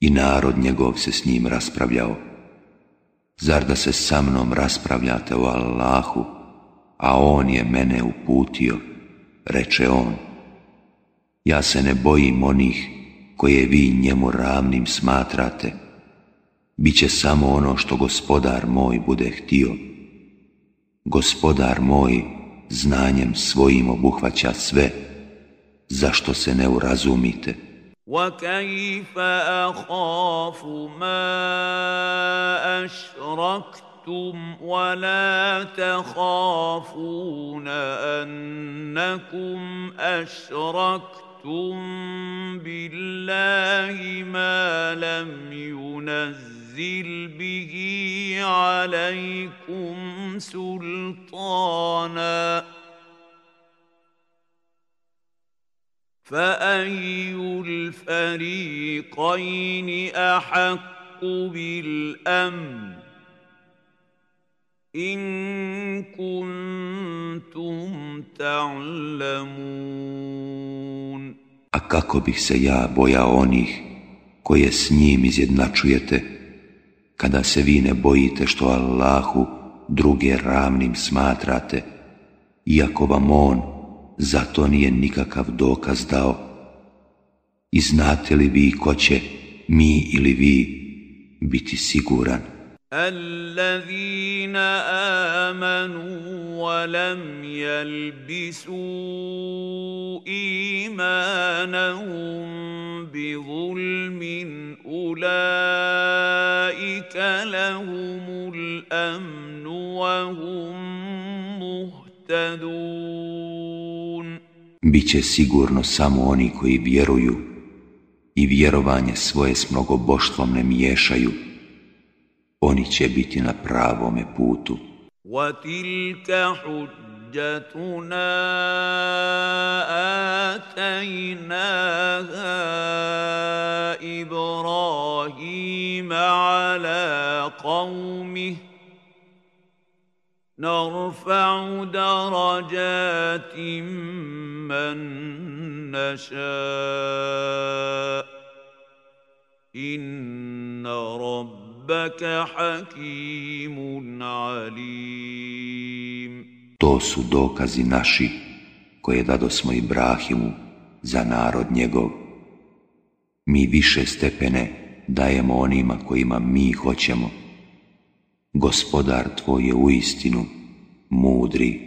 A: I narod njegov se s njim raspravljao. Zar da se sa mnom raspravljate o Allahu, a On je mene uputio, reče on. Ja se ne bojim onih koje vi njemu ravnim smatrate. Biće samo ono što gospodar moj bude htio. Gospodar moj znanjem svojim obuhvaća sve, zašto se ne urazumite?
C: وكيف اخاف ما اشركتم ولا تخافون انكم اشركتم بالله ما لم ينزل به عليكم سلطانا فأي الفريقين أحق بالأمن إن كنتم تعلمون
A: A kako bih se ja bojao onih koje s kada se vi ne bojite što Allahu druge ravnim smatrate, iako vam on za to nije nikakav dokaz dao. I znate li vi ko će, mi ili vi, biti siguran?
C: الذين آمنوا ولم يلبسوا إيمانهم بظلم أولئك لهم الأمن وهم مهتدون
A: Biće sigurno samo oni koji vjeruju i vjerovanje svoje s mnogoboštvom ne miješaju. Oni će biti na pravome putu.
C: وتلك حجتنا آتيناها إبراهيم على قومه نرفع درجات من نشاء إن ربك حكيم عليم
A: To su dokazi naši koje dado smo Ibrahimu za narod njegov. Mi više stepene dajemo onima kojima mi hoćemo. Gospodar tvoj je u istinu mudri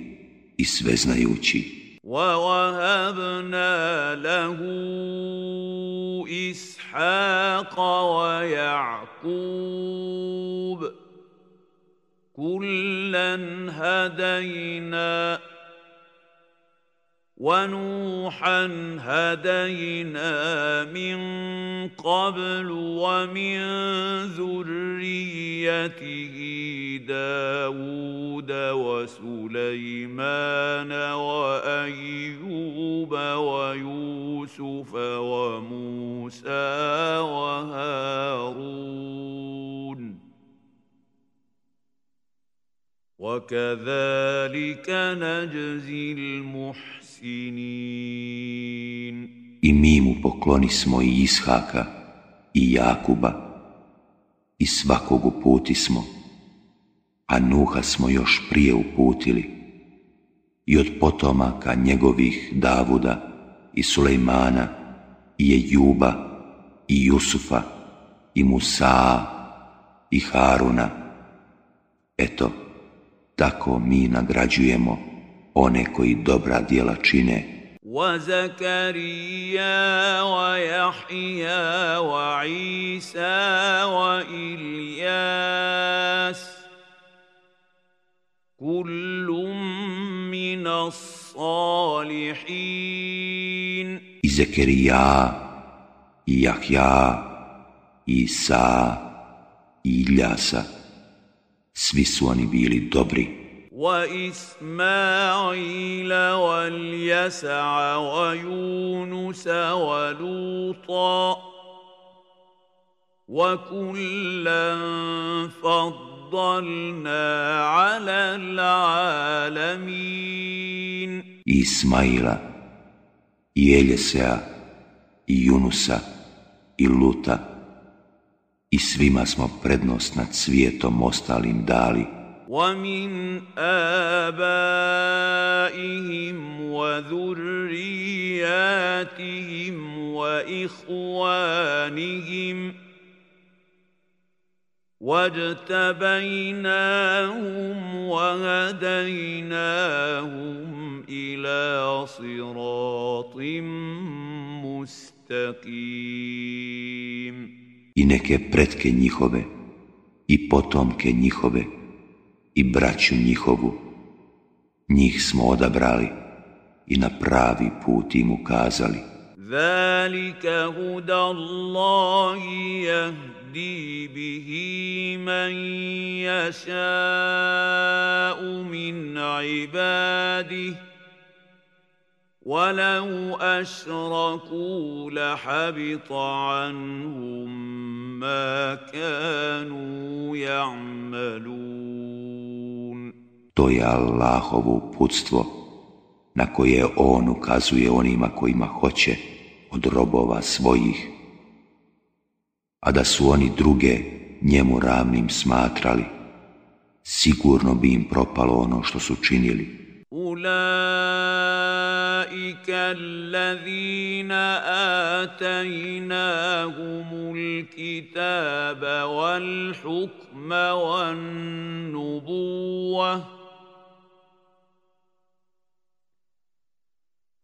A: i sveznajući.
C: ووهبنا له إسحاق ويعقوب كلا هدينا ونوحا هدينا من قبل ومن ذريته داود وسليمان وأيوب ويوسف وموسى وهارون. وكذلك نجزي المحسنين.
A: I mi mu poklonismo i Ishaka i Jakuba i svakog uputismo, a Nuha smo još prije uputili i od potomaka njegovih Davuda i Sulejmana i Ejuba i Jusufa i Musa i Haruna. Eto, tako mi nagrađujemo one koji dobra djela čine.
C: وزكريا ويحيى وعيسى وإلياس كل من الصالحين
A: I Zekerija, i Jahja, i Isa, i Iljasa, svi su oni bili dobri.
C: واسماعيل واليسع ويونس ولوطا وكلا فضلنا على العالمين
A: Ismaila, i Eljesea, i Junusa, i Luta, i svima smo prednost nad svijetom ostalim dali.
C: ومن آبائهم وذرياتهم وإخوانهم واجتبيناهم وهديناهم إلى صراط مستقيم.
A: Neke pretke njihove, i potomke njihove, i braću njihovu. Njih smo odabrali i na pravi put im ukazali.
C: ذلك هدى الله يهدي به من يشاء من عباده ولو أشركوا لحبط عنهم ما كانوا يعملون
A: To je Allahovo uputstvo na koje On ukazuje onima kojima hoće od robova svojih. A da su oni druge njemu ravnim smatrali, sigurno bi im propalo ono što su činili.
C: أولئك الذين آتيناهم الكتاب والحكم والنبوة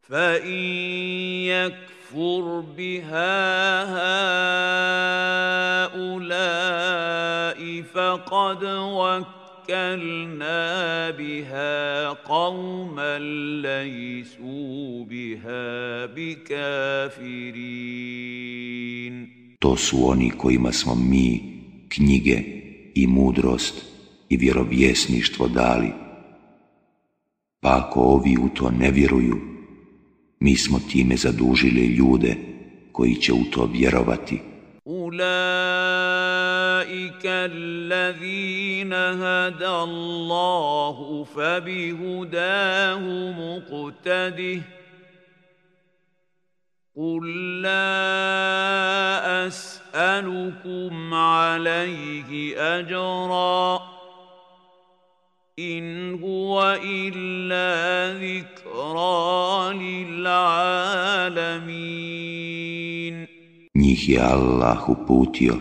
C: فإن يكفر بها هؤلاء فقد وكلنا بها قوما ليسوا بها بكافرين
A: To su oni kojima smo mi knjige i mudrost i vjerovjesništvo dali. Pa ako ovi u to ne vjeruju, mi smo time zadužili ljude koji će u to vjerovati.
C: أولئك الذين هدى الله فبهداه مقتده قل لا أسألكم عليه أجرا إن هو إلا ذكرى للعالمين
A: Njih je Allah uputio,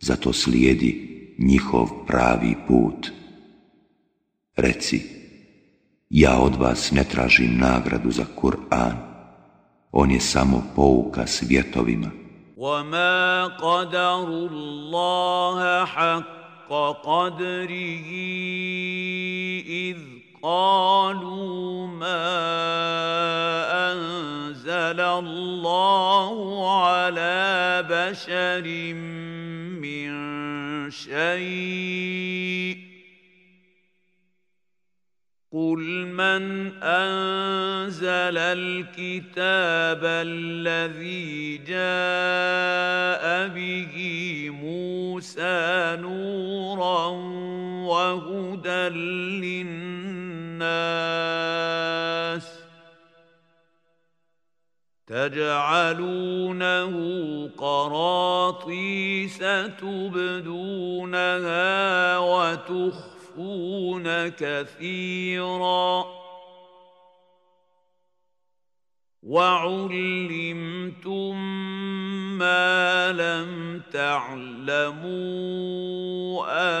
A: zato slijedi njihov pravi put. Reci, ja od vas ne tražim nagradu za Kur'an, on je samo pouka svjetovima.
C: وما قدروا الله حق قدره إذ قالوا ما أنزل الله على بشر من شيء قل من أنزل الكتاب الذي جاء به موسى نورا وهدى للناس تجعلونه قراطيس تبدونها وتخفون كثيرا. وعلمتم ما لم تعلموا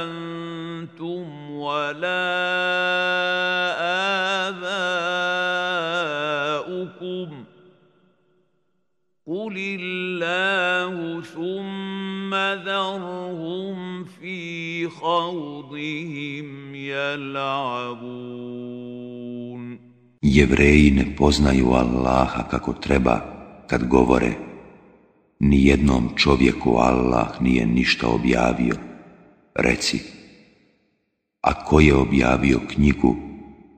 C: أنتم ولا آباؤكم. قل الله ثم ذرهم في خوضهم يلعبون
A: Jevreji ne poznaju Allaha kako treba kad govore ni jednom čovjeku Allah nije ništa objavio. Reci, a ko je objavio knjigu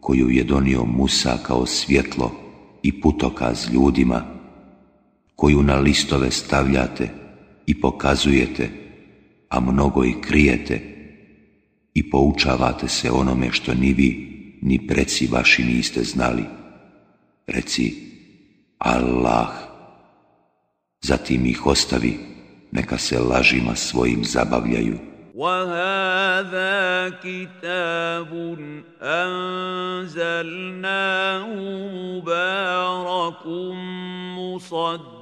A: koju je donio Musa kao svjetlo i putokaz ljudima, koju na listove stavljate i pokazujete, a mnogo i krijete i poučavate se onome što ni vi ni preci vaši niste znali. Reci, Allah, zatim ih ostavi, neka se lažima svojim zabavljaju.
C: وهذا كتاب أنزلناه مبارك مصدق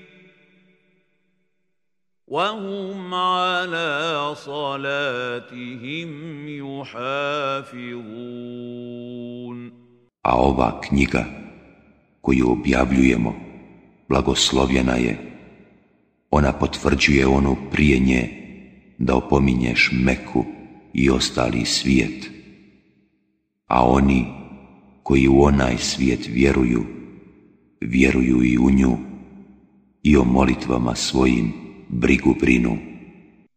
C: وهم على صلاتهم يحافظون
A: A ova knjiga koju objavljujemo blagoslovljena je. Ona potvrđuje onu prije nje da opominješ Meku i ostali svijet. A oni koji u onaj svijet vjeruju, vjeruju i u nju i o molitvama svojim Brigu brinu.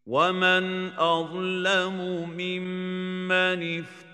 C: ومن أظلم ممن افترى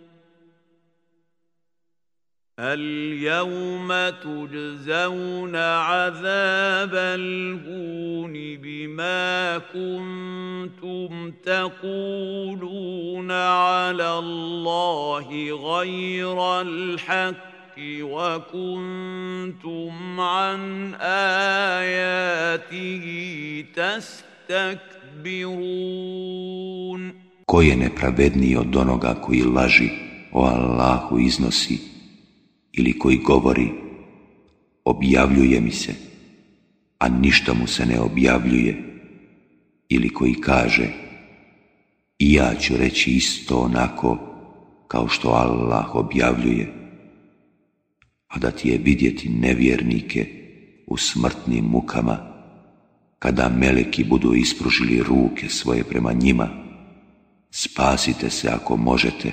C: اليوم تجزون عذاب الهون بما كنتم تقولون على الله غير الحق وكنتم عن آياته تستكبرون.
A: Ko je nepravedniji od onoga koji laži o Allahu iznosi? Ili koji govori objavljuje mi se, a ništa mu se ne objavljuje, ili koji kaže i ja ću reći isto onako kao što Allah objavljuje, a da ti je vidjeti nevjernike u smrtnim mukama, kada meleki budu ispružili ruke svoje prema njima, spasite se ako možete,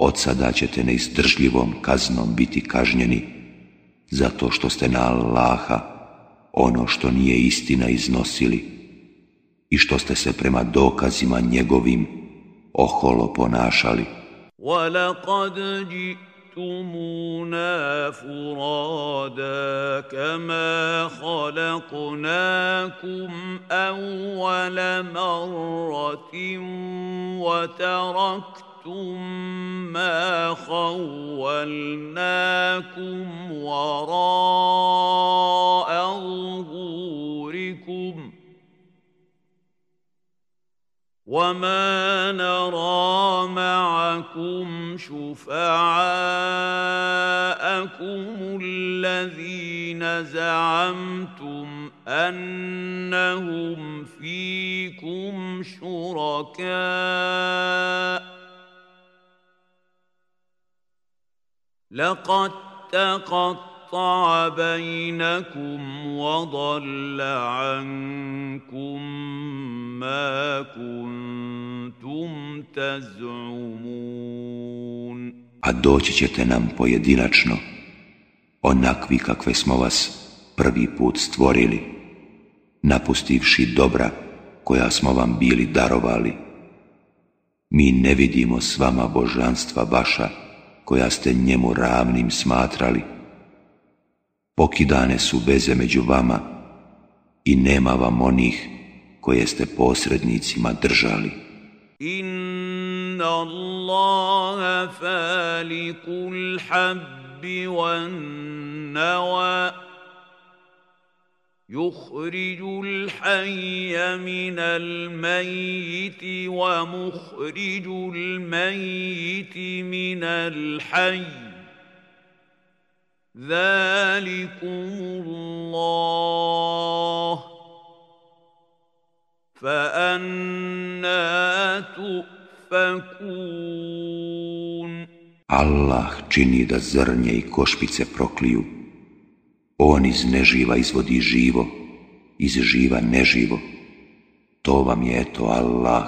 A: od sada ćete neizdržljivom kaznom biti kažnjeni, zato što ste na Allaha ono što nije istina iznosili i što ste se prema dokazima njegovim oholo ponašali.
C: وَلَقَدْ جِئْتُمُونَا فُرَادَا كَمَا خَلَقْنَاكُمْ أَوَّلَ مَرَّةٍ وَتَرَكْتُمْ ما خولناكم وراء ظهوركم وما نرى معكم شفعاءكم الذين زعمتم انهم فيكم شركاء لقد تقطع بينكم وضل عنكم ما كنتم تزعمون
A: A doći ćete nam pojedinačno, onakvi kakve smo vas prvi put stvorili, napustivši dobra koja smo vam bili darovali. Mi ne vidimo s vama božanstva vaša, koja ste njemu ravnim smatrali. Pokidane su veze među vama i nema vam onih koje ste posrednicima držali.
C: Inna Allaha falikul habbi nawa يخرج الحي من الميت ومخرج الميت من الحي. ذلكم الله. فأنا تؤفكون.
A: Allah čini da zrnje i košpice On iz neživa izvodi živo, iz živa neživo. To vam je to Allah,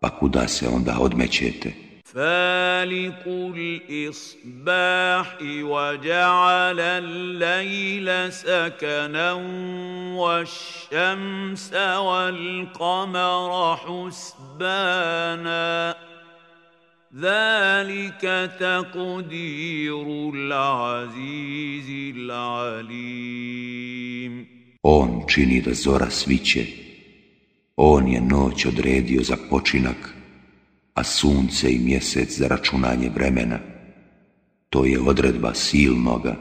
A: pa kuda se onda odmećete?
C: فالق الإصباح وجعل الليل سكنا والشمس والقمر حسبانا ذلك تقدير العزيز العليم
A: On čini da zora sviće, on je noć odredio za počinak, a sunce i mjesec za računanje vremena. To je odredba silnoga,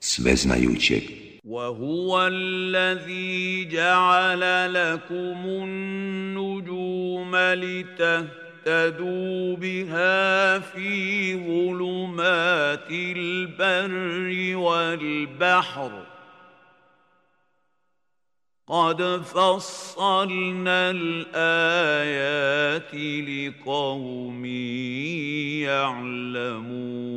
A: sveznajućeg.
C: وهو الذي جعل لكم النجوم لتهتدوا تهتدوا بها في ظلمات البر والبحر قد فصلنا الآيات لقوم يعلمون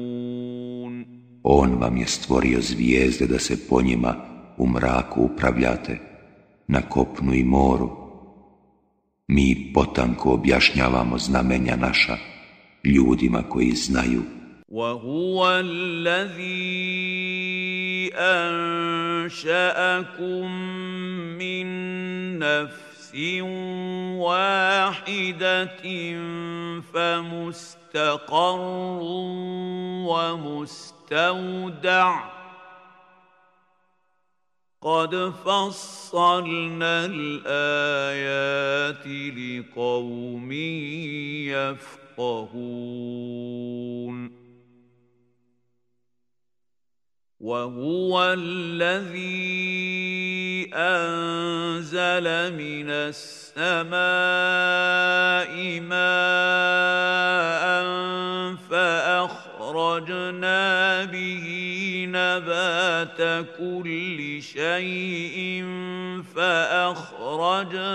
A: On vam je stvorio zvijezde da se po njima u mraku upravljate, na kopnu i moru, Mi potanko objašnjavamo znamenja naša ljudima koji znaju.
C: وهو الذي أنشأكم من نفس واحدة فمستقر ومستودع قد فصلنا الآيات لقوم يفقهون وهو الذي أنزل من السماء ماء فأخرجنا به نبات كل شيء فأخرجنا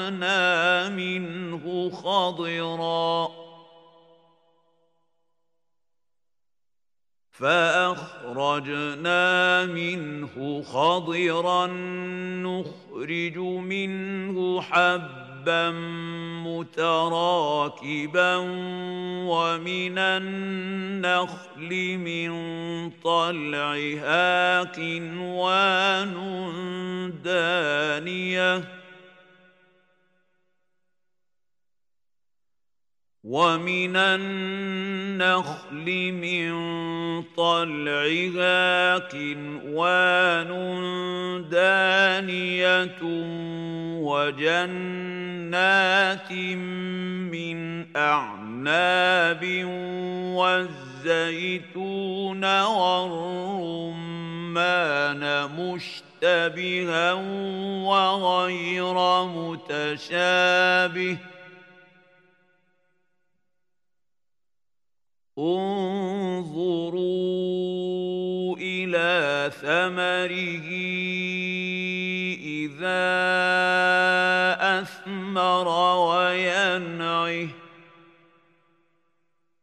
C: منه خضراً فأخرجنا منه خضرا نخرج منه حبا متراكبا ومن النخل من طلعها قنوان دانية ومن النخل من طلعها كنوان دانية وجنات من أعناب والزيتون والرمان مشتبها وغير متشابه ۖ انظروا إلى ثمره إذا أثمر وينعه.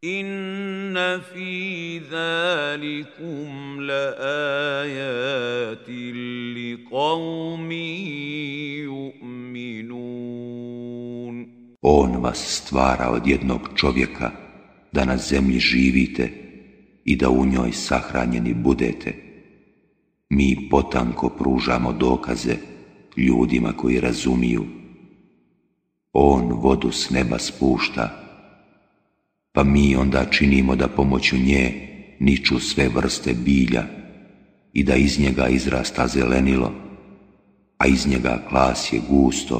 C: إن في ذلكم لآيات لقوم يؤمنون.
A: On vas stvara od jednog čovjeka da na zemlji živite i da u njoj sahranjeni budete. Mi potanko pružamo dokaze ljudima koji razumiju. On vodu s neba spušta, pa mi onda činimo da pomoću nje niču sve vrste bilja i da iz njega izrasta zelenilo, a iz njega klas je gusto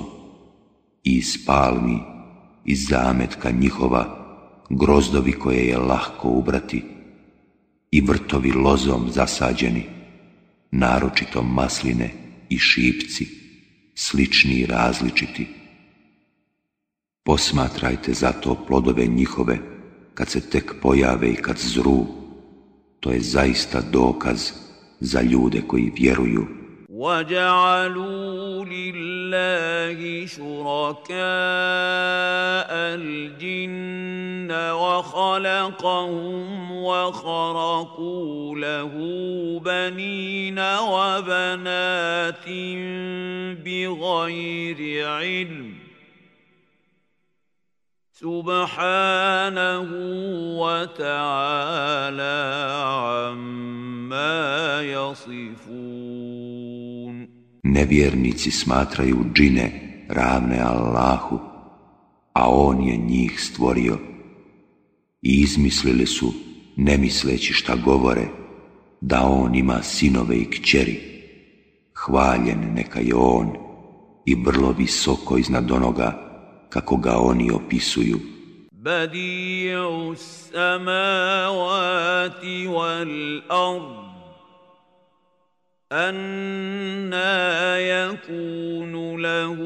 A: i iz palmi, iz zametka njihova grozdovi koje je lahko ubrati i vrtovi lozom zasađeni, naročito masline i šipci, slični i različiti. Posmatrajte zato plodove njihove kad se tek pojave i kad zru, to je zaista dokaz za ljude koji vjeruju
C: وجعلوا لله شركاء الجن وخلقهم وخرقوا له بنين وبنات بغير علم سبحانه وتعالى عما يصفون
A: Nevjernici smatraju džine ravne Allahu, a On je njih stvorio. I izmislili su, ne misleći šta govore, da On ima sinove i kćeri. Hvaljen neka je On i vrlo visoko iznad onoga kako ga oni opisuju.
C: Badi'u samavati wal ard أنا يكون له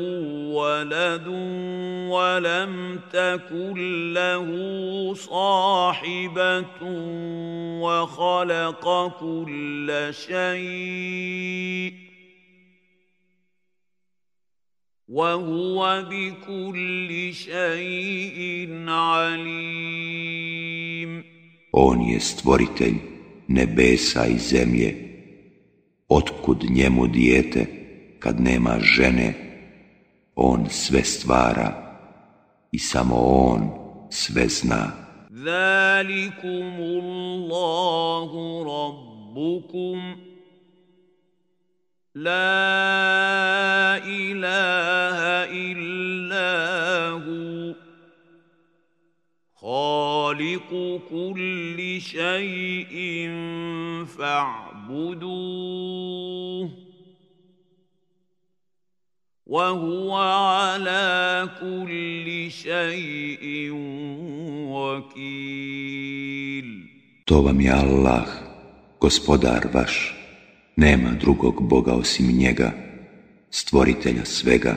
C: ولد ولم تكن له صاحبة وخلق كل شيء وهو بكل شيء عليم
A: On je stvoritelj nebesa i zemlje. Otkud njemu dijete kad nema žene, on sve stvara i samo On sve zna.
C: ذلكم الله ربكم لا إله إلا هو خالق كل شيء فاعبدوه وهو على كل شيء وكيل
A: To vam je Allah, gospodar vaš, nema drugog Boga osim njega, stvoritelja svega,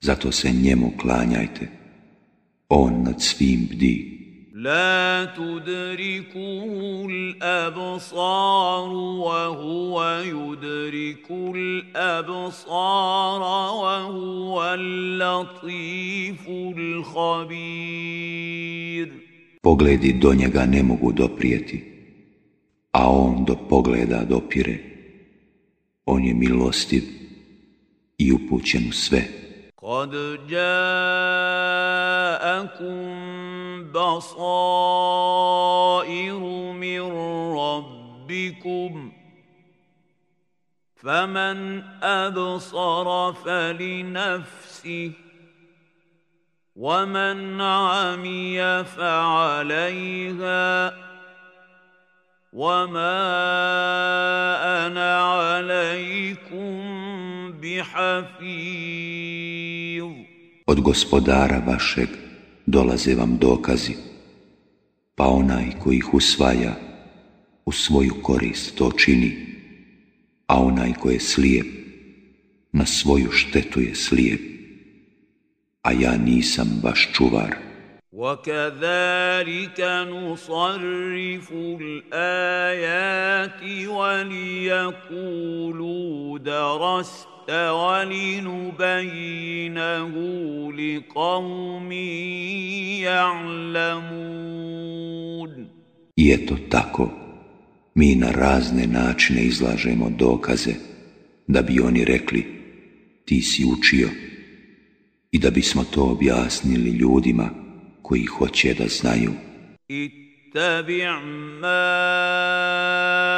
A: zato se njemu klanjajte, on nad svim bdi.
C: لا تدركه الأبصار وهو يدرك الأبصار وهو اللطيف الخبير
A: Pogledi do njega ne mogu doprijeti, a on do pogleda dopire. On je milostiv i upućen u sve.
C: قد جاءكم بصائر من ربكم فمن أبصر فلنفسه ومن عمي فعليها وما أنا عليكم بحفيظ.
A: Od gospodara vašeg dolaze vam dokazi, pa onaj koji ih usvaja u svoju korist to čini, a onaj ko je slijep na svoju štetu je slijep, a ja nisam baš čuvar.
C: وكذلك نصرف الآيات وليقولوا درست ولنبينه لقوم يعلمون
A: I eto tako, mi na razne načine izlažemo dokaze, da bi oni rekli, ti si učio, i da bismo to objasnili ljudima koji hoće da znaju.
C: اتبع ما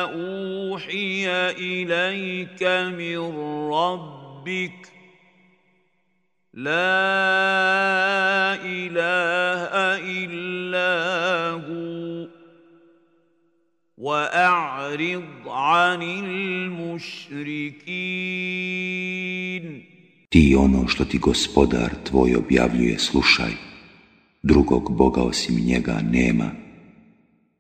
C: أوحي إليك من ربك لا إله إلا هو وأعرض عن المشركين
A: Ti ono što ti gospodar tvoj objavljuje slušaj, drugog Boga osim njega nema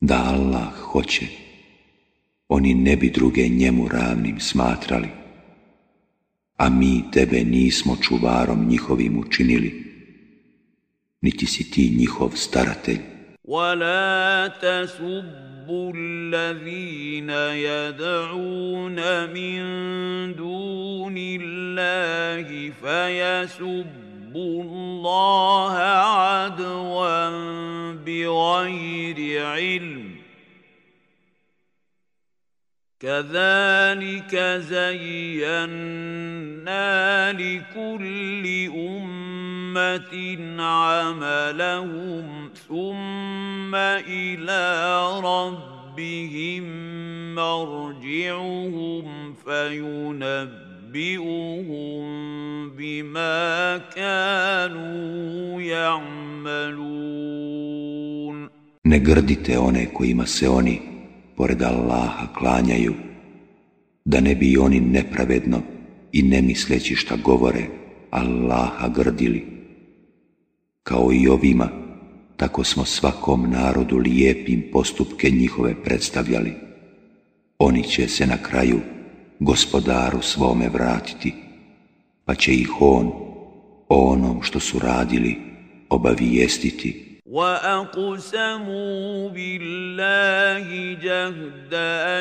A: Da Allah hoće, oni ne bi druge njemu ravnim smatrali, a mi tebe nismo čuvarom njihovim učinili, niti si ti njihov staratelj.
C: ولا تسبوا الذين يدعون من دون الله فيسبوا الله عدوا بغير علم. كذلك زينا لكل أمة عملهم ثم إلى ربهم مرجعهم فينبئهم بما كانوا يعملون
A: Ne grdite one kojima se oni, pored Allaha, klanjaju, da ne bi i oni nepravedno i ne misleći šta govore, Allaha grdili. Kao i ovima, tako smo svakom narodu lijepim postupke njihove predstavljali. Oni će se na kraju gospodaru svome vratiti, pa će ih on o onom što su radili obavijestiti.
C: وأقسموا بالله جهد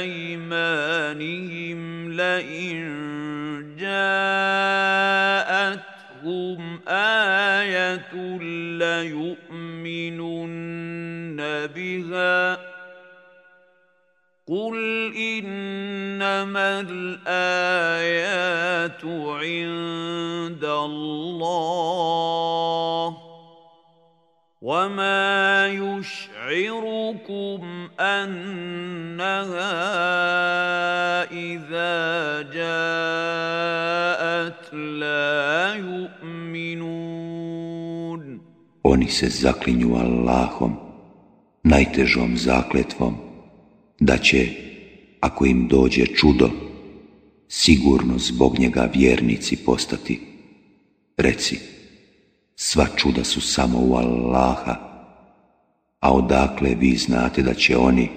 C: أيمانهم لئن جاءتهم آية ليؤمنن بها قل إنما الآيات عند الله وما يشعركم أنها إذا جاءت لا يؤمنون
A: Oni se zaklinju Allahom, najtežom zakletvom, da će, ako im dođe čudo, sigurno zbog njega vjernici postati. Reci, sva čuda su samo u Allaha, a odakle vi znate da će oni,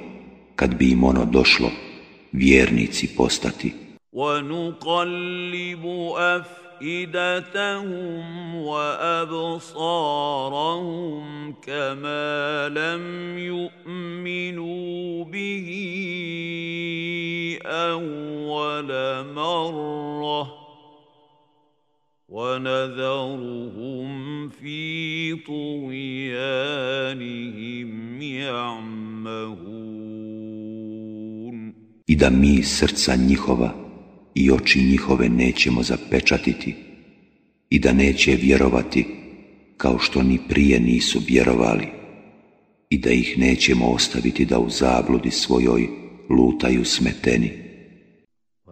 A: kad bi im ono došlo, vjernici postati.
C: وَنُقَلِّبُ أَفْئِدَتَهُمْ وَأَبْصَارَهُمْ كَمَا لَمْ يُؤْمِنُوا بِهِ أَوَّلَ مَرَّةٍ ونذرهم في طغيانهم يعمهون
A: I da mi srca i oči njihove nećemo zapečatiti i da neće vjerovati kao što ni prije nisu vjerovali i da ih nećemo ostaviti da u zabludi svojoj lutaju smeteni.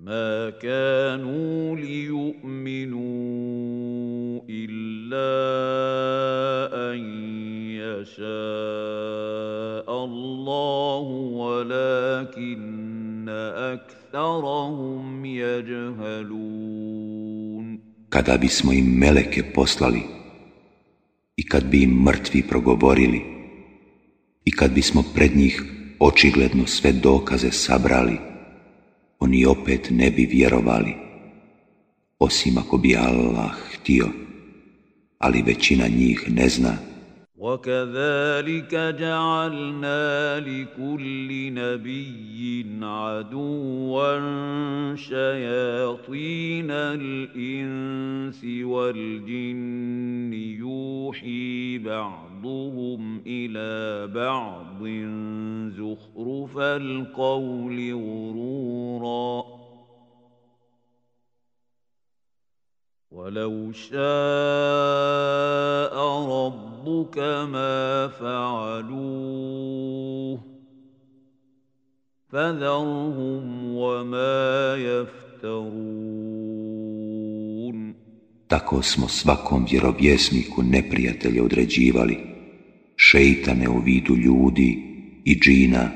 C: ما كانوا ليؤمنوا إلا أن يشاء الله ولكن أكثرهم يجهلون
A: Kada bismo im meleke poslali i kad bi im mrtvi progovorili i kad bismo pred njih očigledno sve dokaze sabrali oni opet ne bi vjerovali, osim ako bi Allah htio, ali većina njih ne zna.
C: وكذلك جعلنا لكل نبي عدوا شياطين الإنس والجن يوحي بعضهم إلى بعض زخرف القول غرورا ولو شاء ربك ما فعلوه فذرهم وما يفترون
A: Tako smo svakom vjerovjesniku neprijatelje određivali, šeitane u vidu ljudi i džina,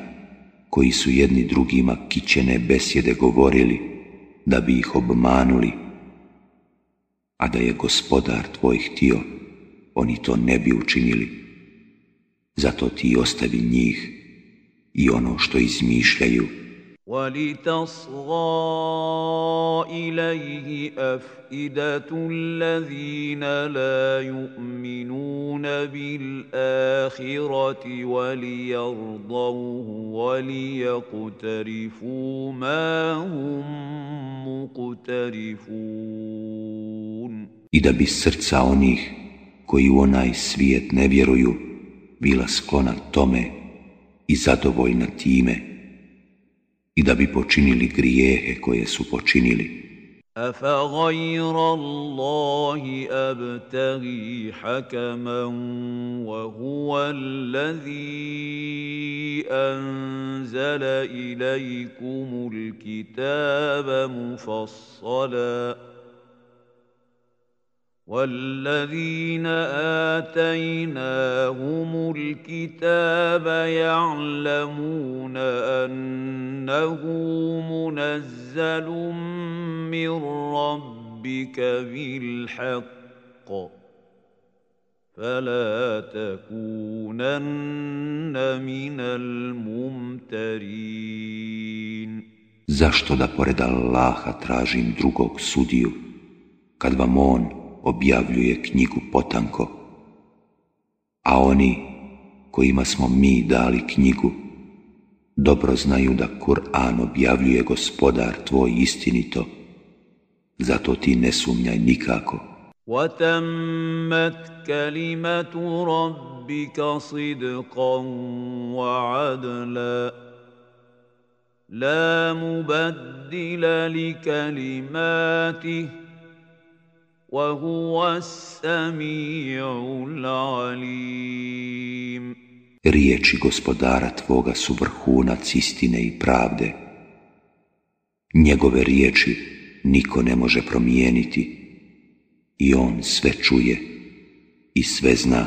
A: koji su jedni drugima kićene besjede govorili, da bi ih obmanuli, a da je gospodar tvoj htio, oni to ne bi učinili. Zato ti ostavi njih i ono što izmišljaju.
C: وَلِتَصْغَى إِلَيْهِ أَفْئِدَةُ الَّذِينَ لَا يُؤْمِنُونَ بِالْآخِرَةِ وَلِيَرْضَوْهُ وَلِيَقْتَرِفُوا مَا هُمْ مُقْتَرِفُونَ
A: I da bi srca onih koji u onaj svijet ne vjeruju bila sklona tome i zadovoljna time i da bi počinili grijehe koje su počinili.
C: أفغير الله أبتغي حكما وهو الذي أنزل إليكم الكتاب مفصلاً والذين آتيناهم الكتاب يعلمون أنه منزل من ربك بالحق فلا تكونن من الممترين
A: Zašto da pored Allaha tražim drugog sudiju, kad vam on objavljuje knjigu potanko, a oni kojima smo mi dali knjigu, dobro znaju da Kur'an objavljuje gospodar tvoj istinito, zato ti ne sumnjaj nikako.
C: وتمت كلمة ربك صدقا وعدلا لا مبدل لكلماته وهو السميع العليم
A: Riječi gospodara tvoga su vrhunac istine i pravde. Njegove riječi niko ne može promijeniti i on sve čuje i sve zna.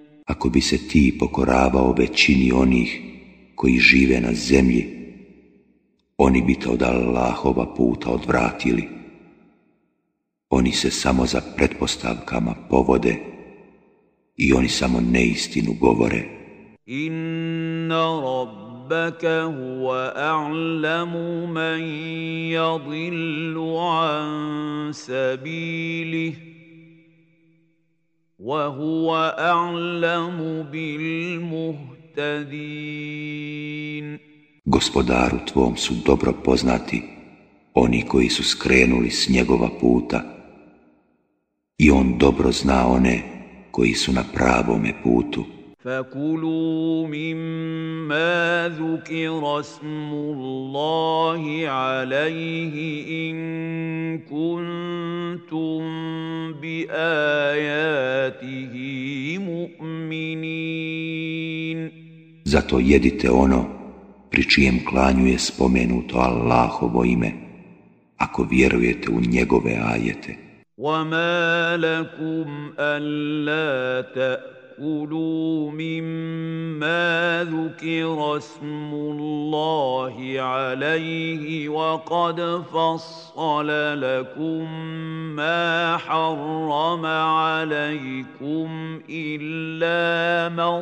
A: ako bi se ti pokoravao većini onih koji žive na zemlji, oni bi te od Allahova puta odvratili. Oni se samo za pretpostavkama povode i oni samo neistinu govore.
C: Inna rabbaka huwa a'lamu man yadillu an sabilihi وهو أعلم بالمهتدين
A: Gospodaru tvom su dobro poznati oni koji su skrenuli s njegova puta i on dobro zna one koji su na pravome putu.
C: فكلوا مما ذكر اسم الله عليه إن كنتم بآياته مؤمنين
A: Zato jedite ono pri čijem klanju je spomenuto Allahovo ime, ako vjerujete u njegove ajete.
C: وَمَا لَكُمْ أَلَّا تَأْكُلُوا كلوا مما ذكر اسم الله عليه وقد فصل لكم ما حرم عليكم إلا ما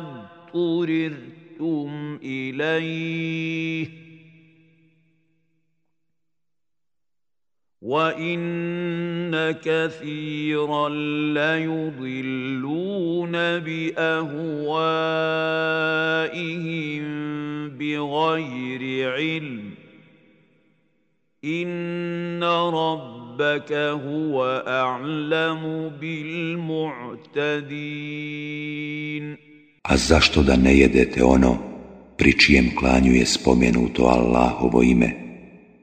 C: اضطررتم إليه وان كثيرا ليضلون باهوائهم بغير علم ان ربك هو اعلم بالمعتدين
A: A zašto da ne jedete ono pri čijem klanju je spomenuto Allahovo ime?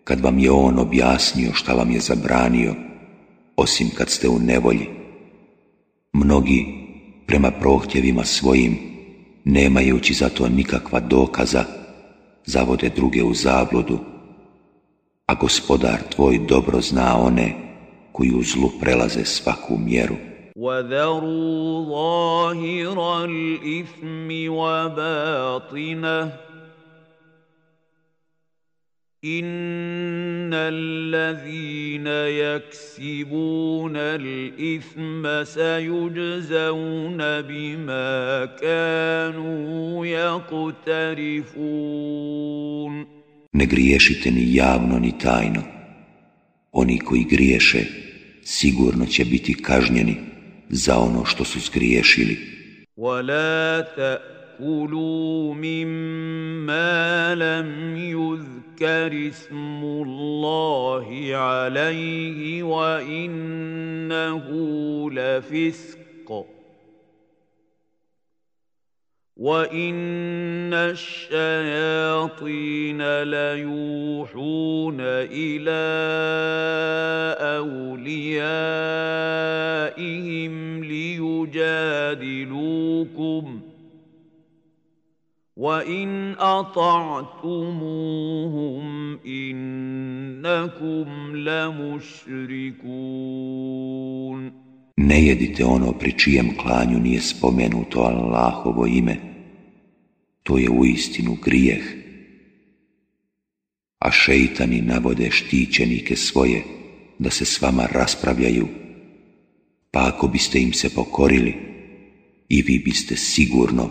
A: kad vam je on objasnio šta vam je zabranio, osim kad ste u nevolji. Mnogi, prema prohtjevima svojim, nemajući za to nikakva dokaza, zavode druge u zabludu, a gospodar tvoj dobro zna one koji u zlu prelaze svaku mjeru.
C: وَذَرُوا ظَاهِرَ ان الذين يكسبون الاثم سيجزون بما كانوا يقترفون
A: Ne griješite ni javno ni tajno. Oni koji griješe sigurno će biti kažnjeni za ono što su zgriješili.
C: ولا تأكلوا مما لم يذكر اسم الله عليه وإنه لفسق وان الشياطين ليوحون إلى اوليائهم ليجادلوكم وان اطعتموهم انكم لمشركون
A: Ne jedite ono pri čijem klanju nije spomenuto Allahovo ime, to je uistinu grijeh. A šeitani navode štićenike svoje da se s vama raspravljaju, pa ako biste im se pokorili, i vi biste sigurno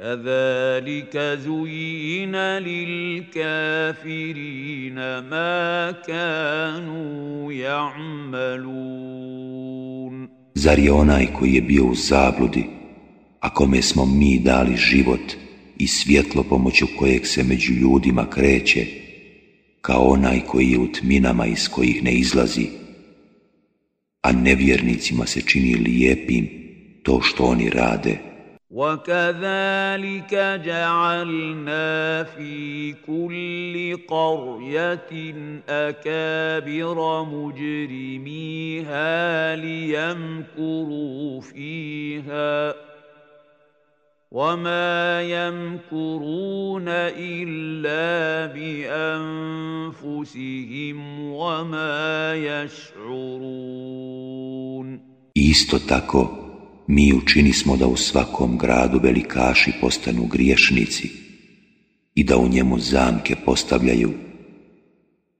C: كذلك زين للكافرين ما كانوا يعملون
A: Zar je onaj koji je bio u zabludi, a kome smo mi dali život i svjetlo pomoću kojeg se među ljudima kreće, kao onaj koji je u tminama iz kojih ne izlazi, a nevjernicima se čini lijepim to što oni rade,
C: وكذلك جعلنا في كل قرية أكابر مجرميها ليمكروا فيها. وما يمكرون إلا بأنفسهم وما يشعرون.
A: mi učini smo da u svakom gradu velikaši postanu griješnici i da u njemu zamke postavljaju,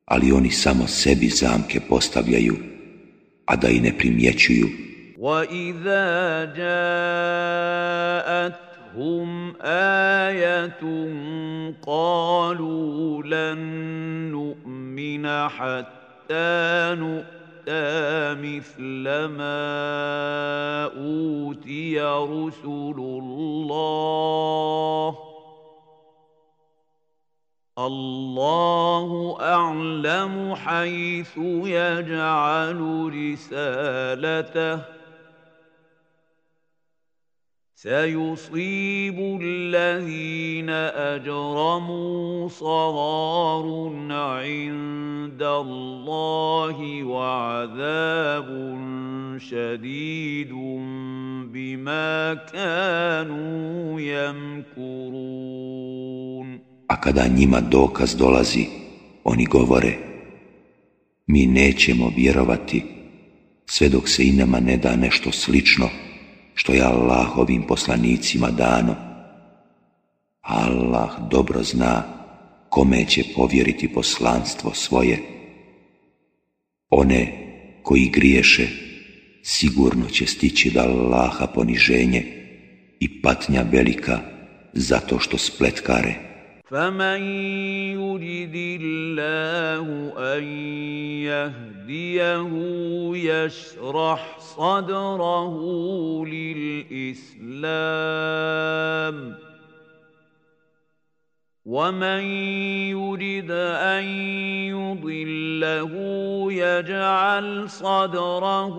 A: ali oni samo sebi zamke postavljaju, a da i ne primjećuju.
C: وَإِذَا جَاءَتْهُمْ آيَةٌ قَالُوا لَن نُّؤْمِنَ حَتَّى نُؤْمِنَ مثل ما أوتي رسل الله. الله أعلم حيث يجعل رسالته. سيصيب الذين اجرموا صغار عند الله وعذاب شديد بما كانوا يمكرون
A: A kada njima dokaz dolazi, oni govore, mi nećemo vjerovati sve dok se i nama ne da nešto slično što je Allahovim poslanicima dano. Allah dobro zna kome će povjeriti poslanstvo svoje. One koji griješe sigurno će stići da Allaha poniženje i patnja velika zato što spletkare.
C: فمن يرد الله ان يهديه يشرح صدره للاسلام ومن يرد ان يضله يجعل صدره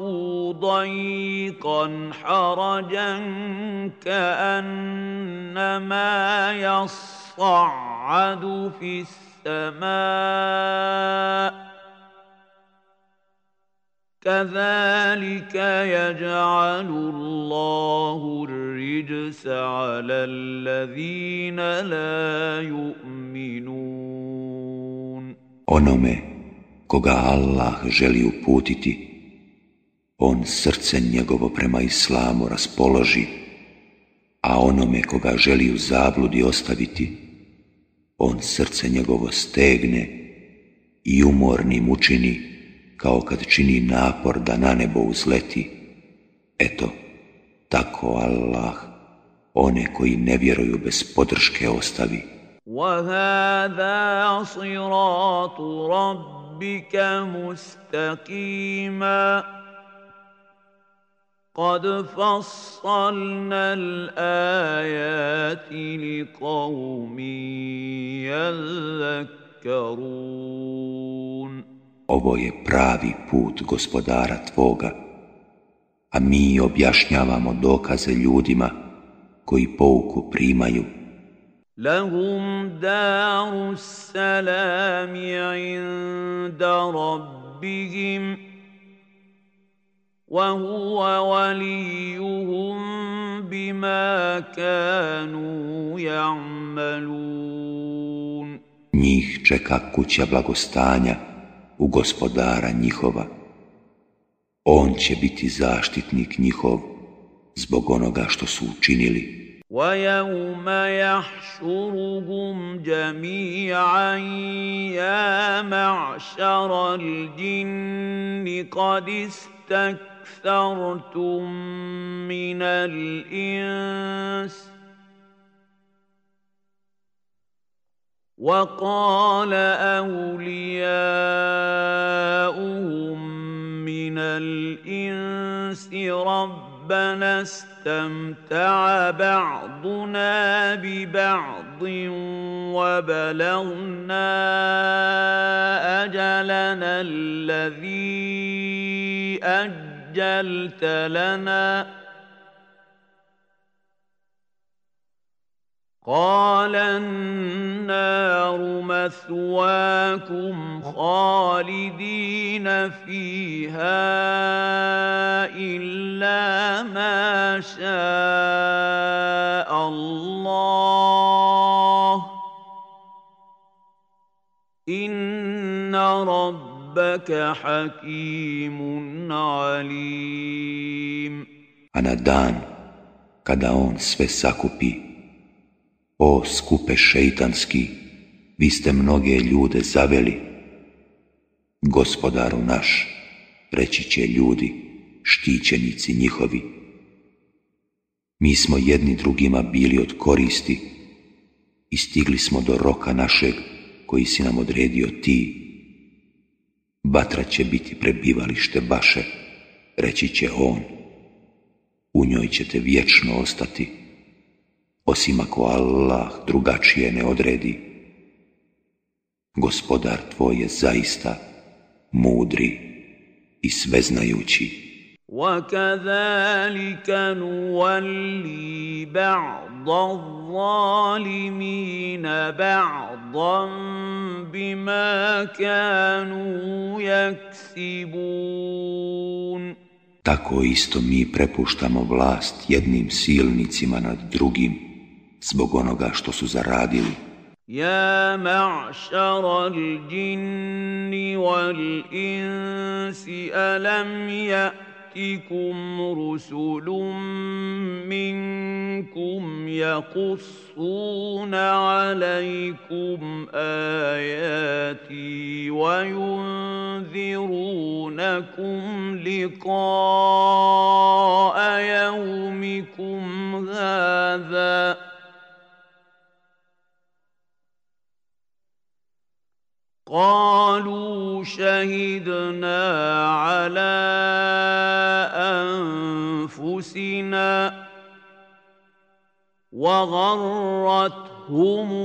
C: ضيقا حرجا كانما يص يصعد في السماء كذلك يجعل الله الرجس على الذين لا يؤمنون
A: Onome koga Allah želi uputiti, on srce njegovo prema islamu raspoloži, a onome koga želi u zabludi ostaviti, on srce njegovo stegne i umornim učini kao kad čini napor da na nebo uzleti. Eto, tako Allah one koji ne vjeruju bez podrške ostavi.
C: وهذا صراط ربك مستقيما قد فصلنا الآيات لقوم يذكرون
A: Ovo je pravi put gospodara Tvoga, a mi objašnjavamo dokaze ljudima koji pouku primaju.
C: Lahum daru salami inda rabbihim, wa huwa waliyuhum bima kanu ja'malun.
A: Njih čeka kuća blagostanja u gospodara njihova. On će biti zaštitnik njihov zbog onoga što su učinili.
C: وَيَوْمَ يَحْشُرُهُمْ جَمِيعًا يَا مَعْشَرَ الْجِنِّ قَدِ اسْتَكْثَرْتُم مِّنَ الْإِنسِ وَقَالَ أَوْلِيَاؤُهُم مِّنَ الْإِنسِ رَبَّنَا اسْتَمْتَعَ بَعْضُنَا بِبَعْضٍ وَبَلَغْنَا أَجَلَنَا الَّذِي أَجَّلْتَ لَنَا ۚ. قال النار مثواكم خالدين فيها إلا ما شاء الله. إن ربك حكيم عليم
A: A na dan kada on sve sakupi O skupe šeitanski, vi ste mnoge ljude zaveli. Gospodaru naš, reći će ljudi, štićenici njihovi. Mi smo jedni drugima bili od koristi i stigli smo do roka našeg koji si nam odredio ti. Batra će biti prebivalište baše, reći će on. U njoj ćete vječno ostati osim ako Allah drugačije ne odredi. Gospodar tvoj je zaista mudri i sveznajući.
C: وَكَذَلِكَ نُوَلِّي بَعْضَ الظَّالِمِينَ بَعْضًا بِمَا كَانُوا يَكْسِبُونَ
A: Tako isto mi prepuštamo vlast jednim silnicima nad drugim zbog onoga što su zaradili.
C: Ja ma'šara al-jinni wal-insi alam ya'tikum يأتكم رسل منكم يقصون عليكم آياتي وينذرونكم لقاء يومكم هذا قالوا شهدنا على أنفسنا وغرتهم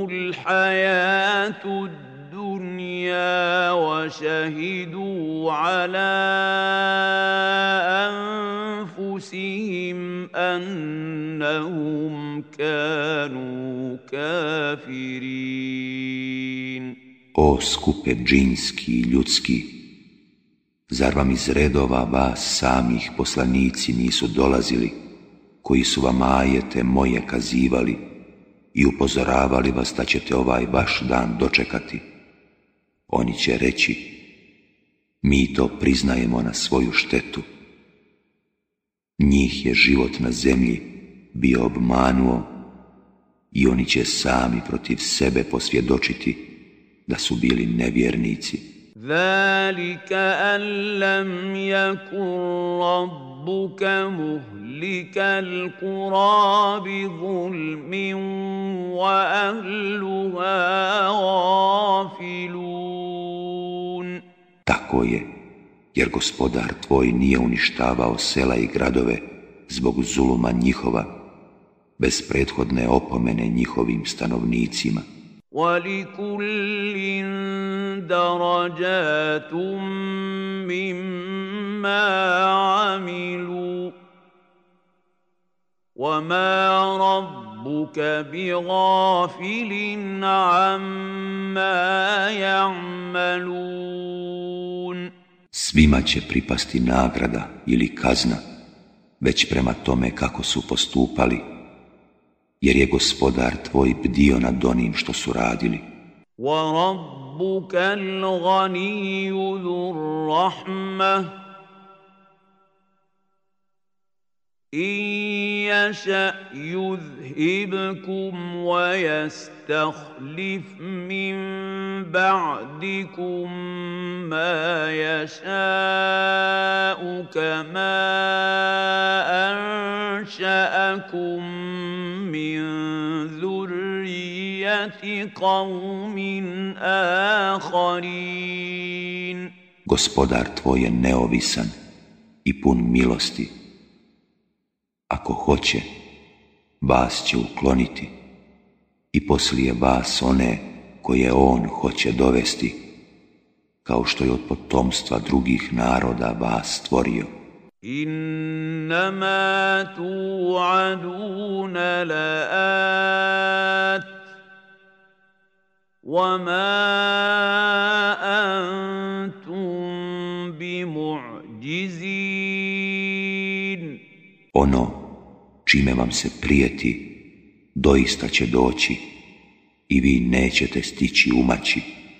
C: الحياة الدنيا وشهدوا على أنفسهم أنهم كانوا كافرين.
A: O skupe džinski i ljudski, zar vam iz redova vas samih poslanici nisu dolazili, koji su vam ajete moje kazivali i upozoravali vas da ćete ovaj vaš dan dočekati? Oni će reći, mi to priznajemo na svoju štetu. Njih je život na zemlji bio obmanuo i oni će sami protiv sebe posvjedočiti da su bili nevjernici.
C: Zalika an lam yakun rabbuka muhlika qura bi zulmin wa ahluha gafilun.
A: Tako je, jer gospodar tvoj nije uništavao sela i gradove zbog zuluma njihova, bez prethodne opomene njihovim stanovnicima.
C: ولكل درجات مما عملوا وما ربك بغافل عما يعملون
A: Svima će pripasti nagrada ili kazna, već prema tome kako su postupali, jer je gospodar tvoj bdio nad onim što su radili.
C: وَرَبُّكَ الْغَنِيُّ ذُو الرَّحْمَةِ إِن يَشَأْ يُذْهِبْكُمْ وَيَسْتَخْلِفْ مِن بَعْدِكُم مَّا يَشَاءُ كَمَا أَنشَأَكُم مِّن ذُرِّيَّةِ قَوْمٍ آخَرِينَ
A: Gospodar tvoj je neovisan i pun milosti. Ako hoće, vas će ukloniti i poslije vas one koje on hoće dovesti, kao što je od potomstva drugih naroda vas stvorio.
C: إنما توعدون لآت وما أنتم بمعجزين
A: Ono čime vam se prijeti, doista će doći i vi nećete stići umaći.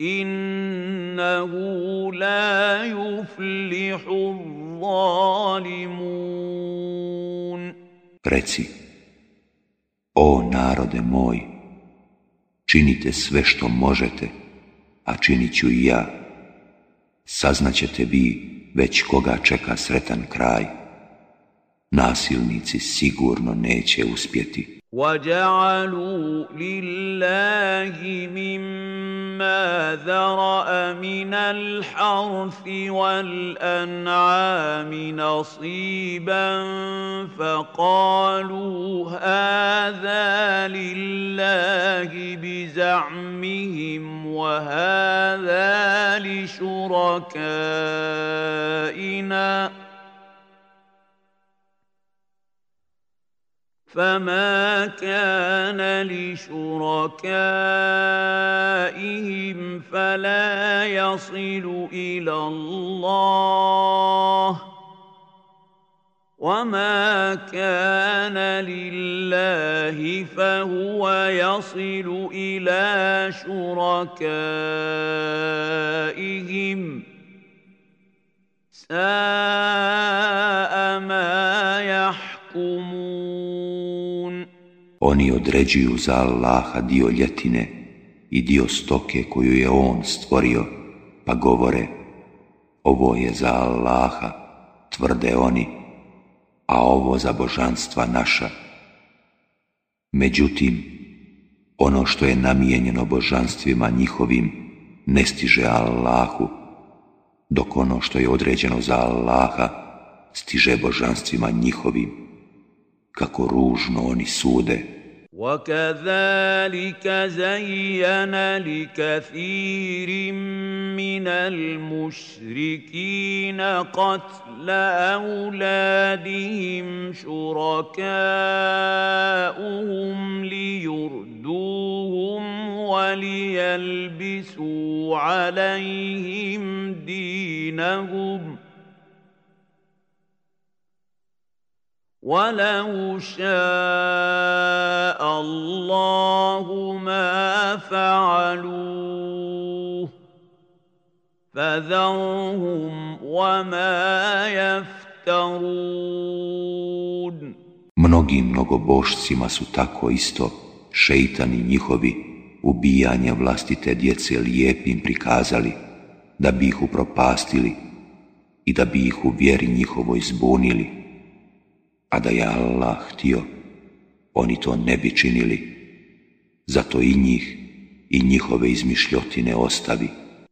C: إنه لا يفلح الظالمون
A: Reci, o narode moj, činite sve što možete, a činit ću i ja. Saznaćete vi već koga čeka sretan kraj. Nasilnici sigurno neće uspjeti.
C: وجعلوا لله مما ذرأ من الحرث والأنعام نصيبا فقالوا هذا لله بزعمهم وهذا لشركائنا فما كان لشركائهم فلا يصل إلى الله وما كان لله فهو يصل إلى شركائهم ساء ما يحكمون
A: Oni određuju za Allaha dio ljetine i dio stoke koju je On stvorio, pa govore, ovo je za Allaha, tvrde oni, a ovo za božanstva naša. Međutim, ono što je namijenjeno božanstvima njihovim ne stiže Allahu, dok ono što je određeno za Allaha stiže božanstvima njihovim, kako ružno oni sude.
C: وكذلك زين لكثير من المشركين قتل اولادهم شركاؤهم ليردوهم وليلبسوا عليهم دينهم ولو شاء الله ما فعلوه فذرهم وما يفترون
A: Mnogim mnogobošcima su tako isto šeitani njihovi ubijanje vlastite djece lijepim prikazali, da bi ih upropastili i da bi ih u vjeri njihovoj zbunili, a da je Allah htio, oni to ne bi činili, zato i njih i njihove izmišljotine ostavi.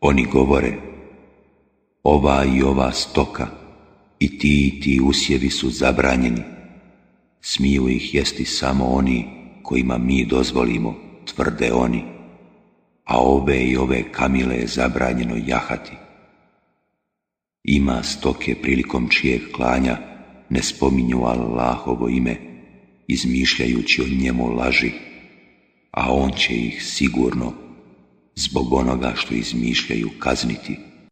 A: Oni govore, ova i ova stoka i ti i ti usjevi su zabranjeni. Smiju ih jesti samo oni kojima mi dozvolimo, tvrde oni, a ove i ove kamile je zabranjeno jahati. Ima stoke prilikom čijeg klanja ne spominju Allahovo ime, izmišljajući o njemu laži, a on će ih sigurno zbog onoga što izmišljaju kazniti.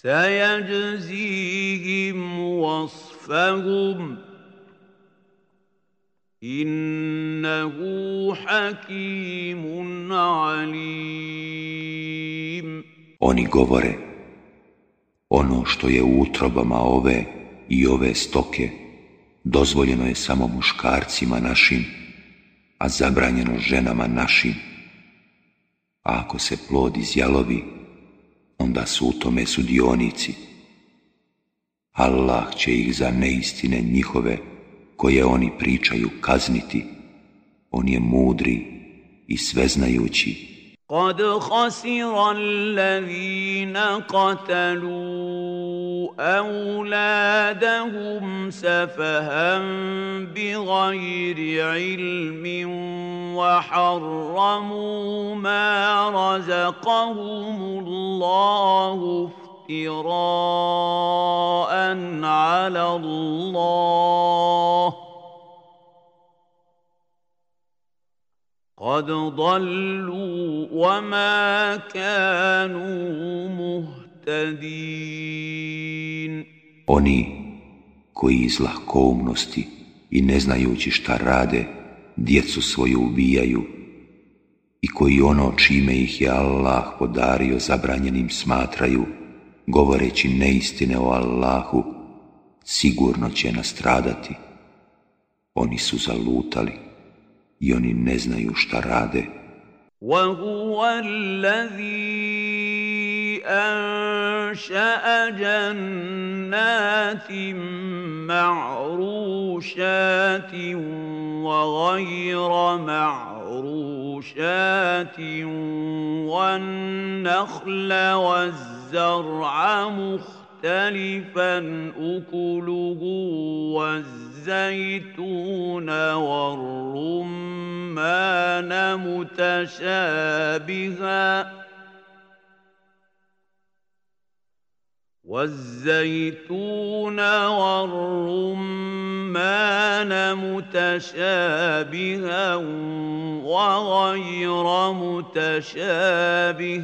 C: سيجزيهم وصفهم إنه حكيم عليم
A: Oni govore, ono što je u utrobama ove i ove stoke, dozvoljeno je samo muškarcima našim, a zabranjeno ženama našim. A ako se plod izjalovi, onda su u tome sudionici. Allah će ih za neistine njihove, koje oni pričaju, kazniti. On je mudri i sveznajući.
C: قد خسر الذين قتلوا أولادهم سفها بغير علم وحرموا ما رزقهم الله افتراء على الله قد ضلوا وما كانوا مهتدين
A: Oni koji iz lahkoumnosti i ne znajući šta rade, djecu svoju ubijaju i koji ono čime ih je Allah podario zabranjenim smatraju, govoreći neistine o Allahu, sigurno će nastradati. Oni su zalutali I oni ne znaju šta rade.
C: وهو الذي أنشأ جنات معروشات وغير معروشات والنخل والزرع مختلفا أكله والزيتون والرمان متشابها والزيتون والرمان متشابها وغير متشابه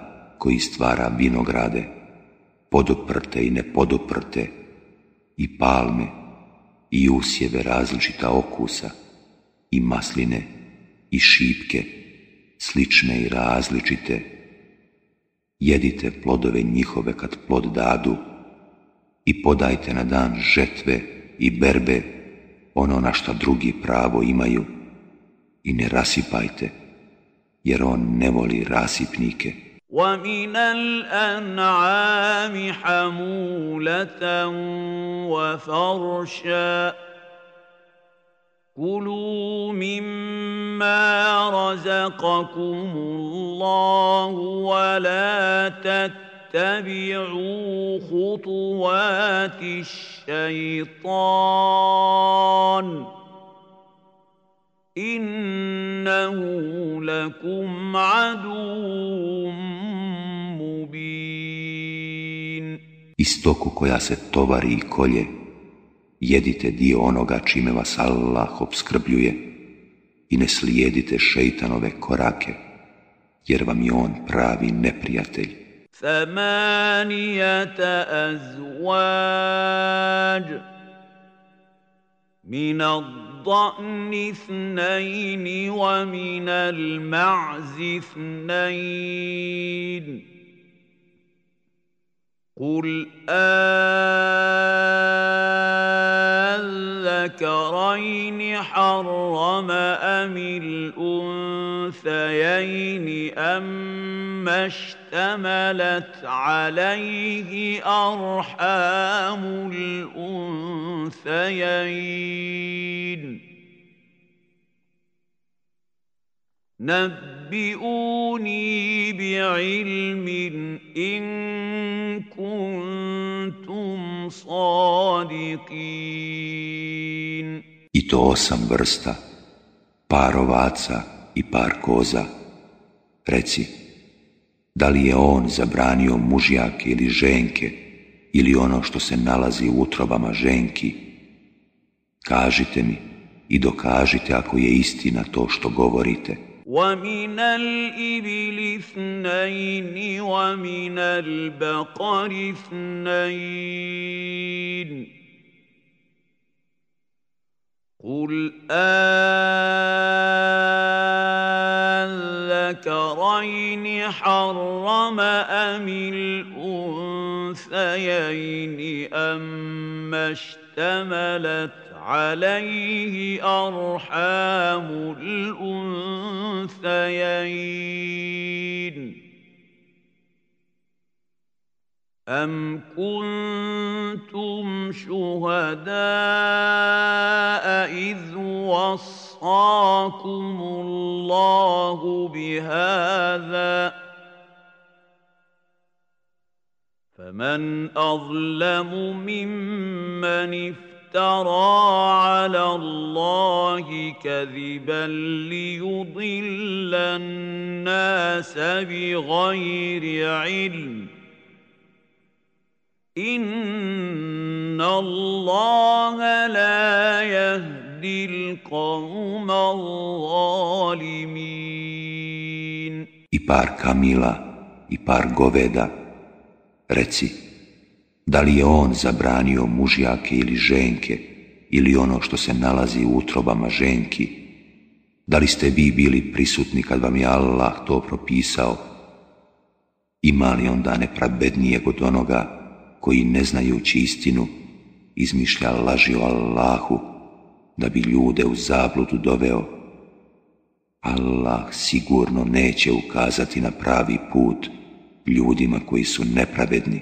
A: Koji stvara vinograde, podoprte i nepodoprte, i palme, i usjeve različita okusa, i masline, i šipke, slične i različite. Jedite plodove njihove kad plod dadu i podajte na dan žetve i berbe ono na što drugi pravo imaju i ne rasipajte, jer on ne voli rasipnike.
C: ومن الأنعام حمولة وفرشا. كلوا مما رزقكم الله ولا تتبعوا خطوات الشيطان. إنه لكم عدو مبين
A: Istoku koja se tovari i kolje, jedite dio onoga čime vas Allah obskrbljuje i ne slijedite šeitanove korake, jer vam je on pravi neprijatelj.
C: ثمانية أزواج من الضأن اثنين ومن المعز اثنين. قل أذكرين حرم أم الأنثيين أما اشتملت عليه أرحام الأنثيين نبئوني بعلم إن كنتم صادقين
A: I to osam vrsta, par ovaca i par koza. Reci, da li je on zabranio mužjake ili ženke ili ono što se nalazi u utrobama ženki? Kažite mi i dokažite ako je istina to što govorite.
C: ومن الإبل اثنين ومن البقر اثنين. قل أذكرين حرم أم الأنثيين أما اشتملت عليه أرحام الأنثيين. أم كنتم شهداء إذ وصاكم الله بهذا؟ فمن أظلم ممن افترى على الله كذبا ليضل الناس بغير علم إن الله لا يهدي القوم الظالمين
A: I par kamila i par goveda. Reci, da li je on zabranio mužjake ili ženke ili ono što se nalazi u utrobama ženki? Da li ste vi bili prisutni kad vam je Allah to propisao? Ima li onda nepravednijeg od onoga koji ne znajući istinu izmišlja laži o Allahu da bi ljude u zabludu doveo. Allah sigurno neće ukazati na pravi put ljudima koji su nepravedni.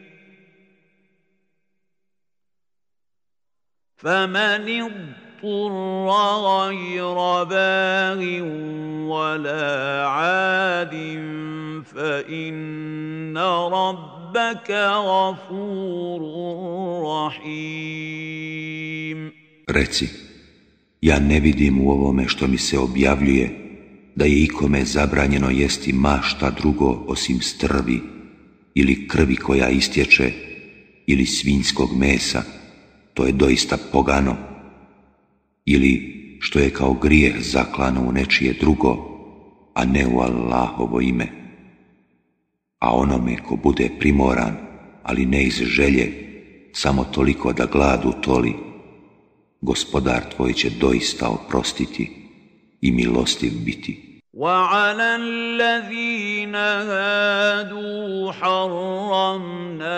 C: فمن اضطر غير باغ ولا عاد فإن ربك غفور رحيم
A: Reci, ja ne vidim u ovome što mi se objavljuje da je ikome zabranjeno jesti mašta drugo osim strvi ili krvi koja istječe ili svinjskog mesa to je doista pogano, ili što je kao grijeh zaklano u nečije drugo, a ne u Allahovo ime. A onome ko bude primoran, ali ne iz želje, samo toliko da gladu toli, gospodar tvoj će doista oprostiti i milostiv biti.
C: وعلى الذين هادوا حرمنا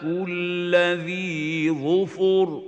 C: كل ذي ظفر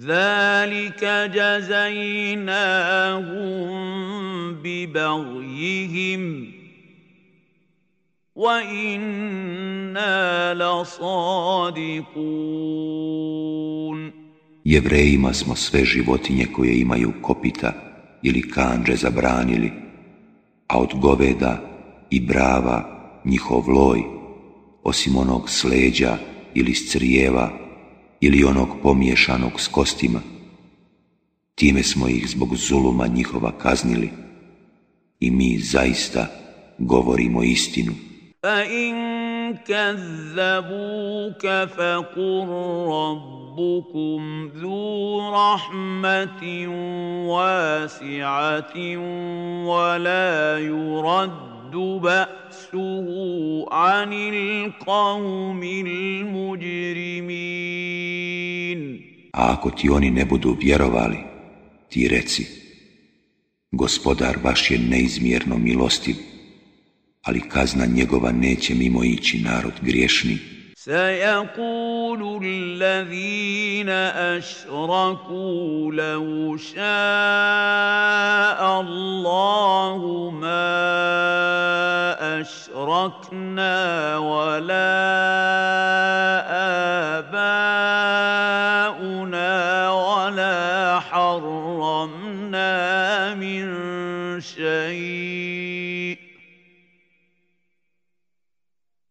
C: ذلك جزيناهم ببغيهم وإنا لصادقون
A: Jevrejima smo sve životinje koje imaju kopita ili kanđe zabranili, a od goveda i brava njihov loj, osim onog sleđa ili scrijeva ili onog pomiješanog s kostima. Time smo ih zbog zuluma njihova kaznili i mi zaista govorimo istinu.
C: فإن كذبوك فقل ربكم ذو رحمة واسعة ولا يرد بأسه عن القوم المجرمين
A: A ako ti oni ne budu vjerovali, ti reci, gospodar vaš je neizmjerno milostiv, ali kazna njegova neće mimo ići narod griješni.
C: سيقول الذين أشركوا لو شاء الله ما أشركنا ولا آباؤنا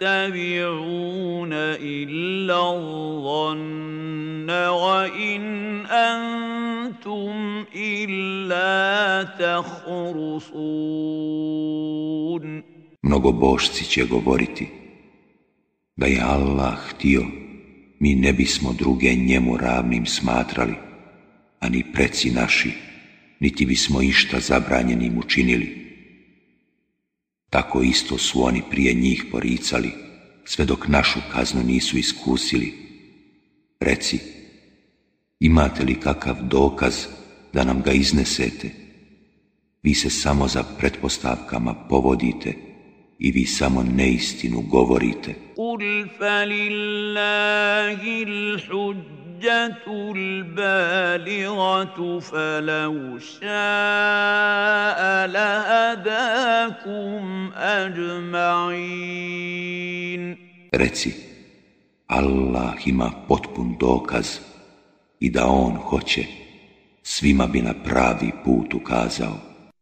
C: تتبعون إلا الظن وإن أنتم إلا تخرصون
A: Mnogobošci će govoriti, da je Allah htio, mi ne bismo druge njemu ravnim smatrali. a ni preci naši, niti bismo išta zabranjenim učinili. Tako isto su oni prije njih poricali, sve dok našu kaznu nisu iskusili. Reci, imate li kakav dokaz da nam ga iznesete? Vi se samo za pretpostavkama povodite i vi samo neistinu govorite.
C: الحجة البالغة فلو شاء لهداكم أجمعين
A: Reci, Allah ima potpun dokaz i da On hoće, svima bi na pravi put ukazao.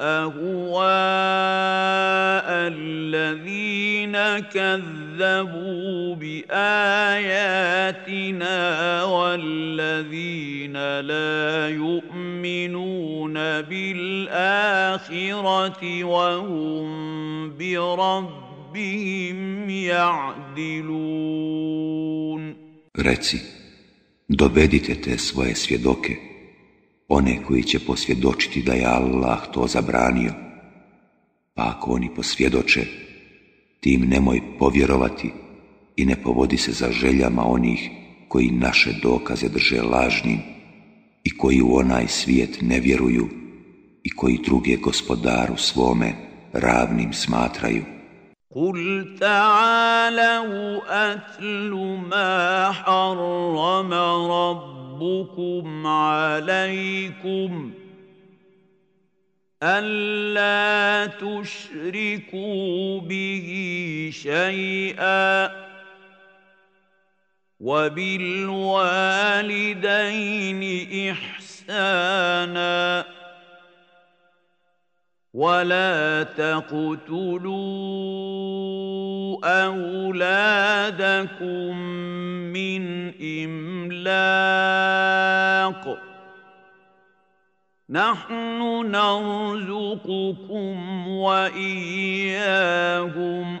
C: أهواء الذين كذبوا بآياتنا والذين لا يؤمنون بالآخرة وهم بربهم يعدلون.
A: Reci, dovedite te svoje svjedoke, one koji će posvjedočiti da je Allah to zabranio. Pa ako oni posvjedoče, ti im nemoj povjerovati i ne povodi se za željama onih koji naše dokaze drže lažnim i koji u onaj svijet ne vjeruju i koji druge gospodaru svome ravnim smatraju.
C: قل تعالوا أتل ما حرم ربكم عليكم ألا تشركوا به شيئا وبالوالدين إحساناً ولا تقتلوا أولادكم من إملاق نحن نرزقكم وإياهم ۖ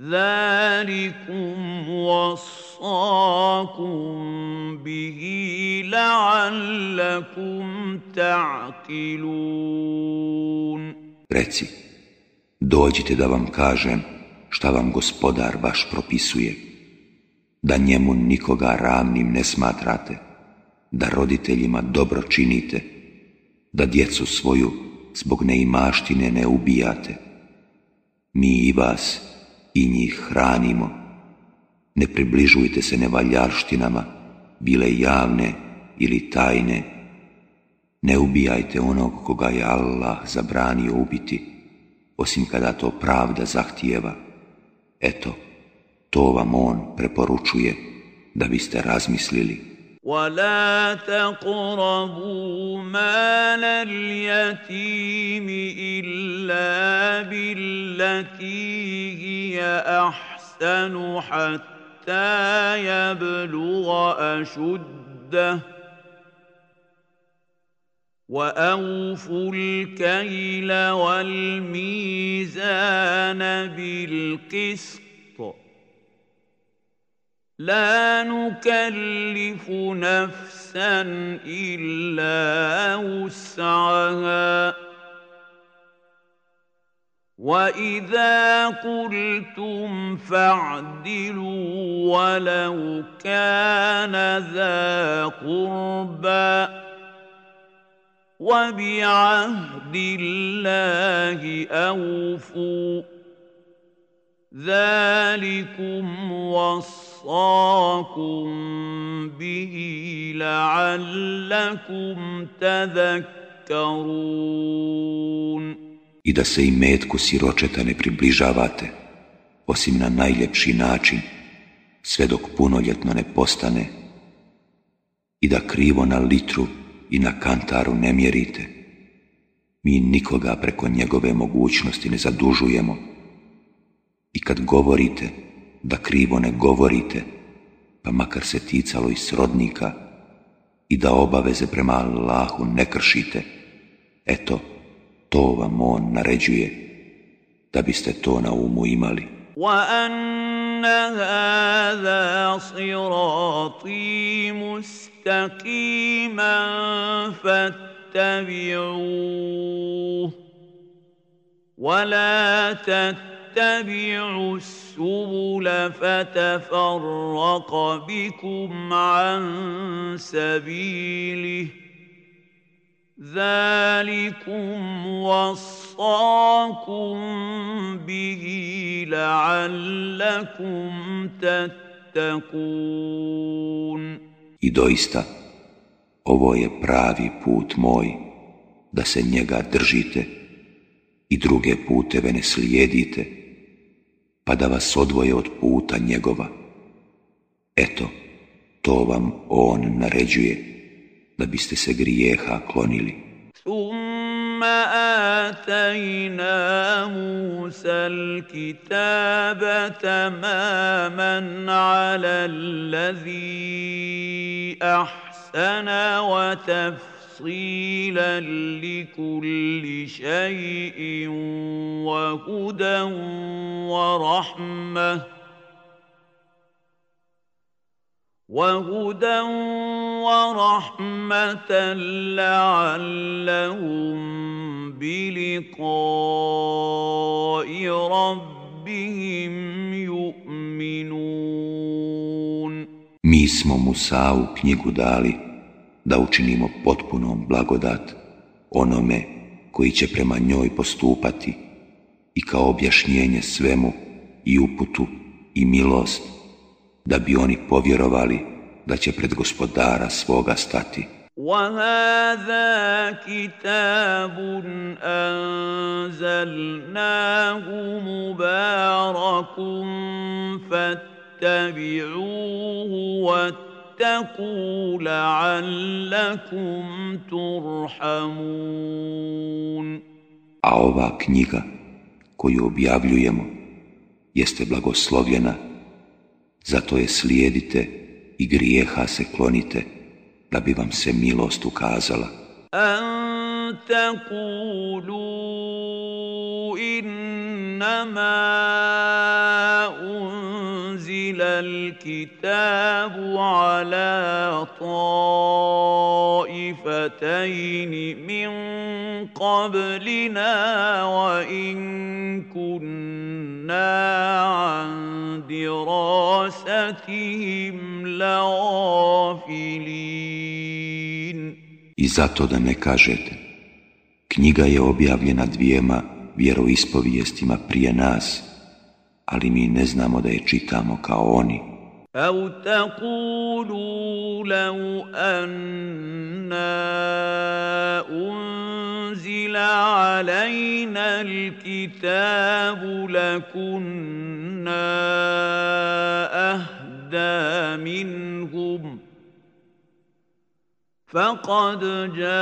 C: ذلكم وصاكم به لعلكم تعقلون
A: Reci, dođite da vam kažem šta vam gospodar vaš propisuje, da njemu nikoga ravnim ne smatrate, da roditeljima dobro činite, da djecu svoju zbog neimaštine ne ubijate. Mi i vas i njih hranimo. Ne približujte se nevaljarštinama, bile javne ili tajne. Ne ubijajte onog koga je Allah zabranio ubiti, osim kada to pravda zahtijeva. Eto, to vam on preporučuje da biste razmislili.
C: ولا تقربوا مال اليتيم الا بالتي هي احسن حتى يبلغ اشده واوفوا الكيل والميزان بالقسط لا نكلف نفسا إلا وسعها. وإذا قلتم فاعدلوا ولو كان ذا قربى وبعهد الله أوفوا. ذلكم وصاكم به لعلكم تذكرون
A: I da se i metku siročeta ne približavate, osim na najljepši način, sve dok punoljetno ne postane, i da krivo na litru i na kantaru ne mjerite. Mi nikoga preko njegove mogućnosti ne zadužujemo, i kad govorite, da krivo ne govorite, pa makar se ticalo i srodnika, i da obaveze prema Allahu ne kršite, eto, to vam on naređuje, da biste to na umu imali.
C: وأن هذا صراطي مستقيما فاتبعوه ولا تتبعوا تتبعوا السبل فتفرق بكم عن سبيله ذلكم وصاكم به لعلكم تتقون
A: I doista, ovo je pravi put moj, da se njega držite i druge puteve ne slijedite, pa da vas odvoje od puta njegova. Eto, to vam on naređuje, da biste se grijeha klonili.
C: ثم آتينا موسى الكتاب تماما على الذي أحسن وتفسيرا تفصيلا لكل شيء وهدى ورحمة وهدى ورحمة لعلهم بلقاء ربهم يؤمنون
A: Mi smo Musa'u knjigu dali da učinimo potpunom blagodat onome koji će prema njoj postupati i kao objašnjenje svemu i uputu i milost, da bi oni povjerovali da će pred gospodara svoga stati.
C: وهذا كتاب أنزلناه مبارك فاتبعوه واتقوا لعلكم ترحمون
A: A ova knjiga koju objavljujemo jeste blagoslovljena, zato je slijedite i grijeha se klonite, da bi vam se milost ukazala.
C: أن تقولوا إنما أنزل الكتاب على طائفتين من قبلنا وإن كنا عن دراستهم لغافلين
A: I zato da ne kažete, knjiga je objavljena dvijema vjeroispovijestima prije nas, ali mi ne znamo da je čitamo kao oni.
C: أو تقولوا لو أنا أنزل علينا الكتاب لكنا أهدى منهم فقد جاءكم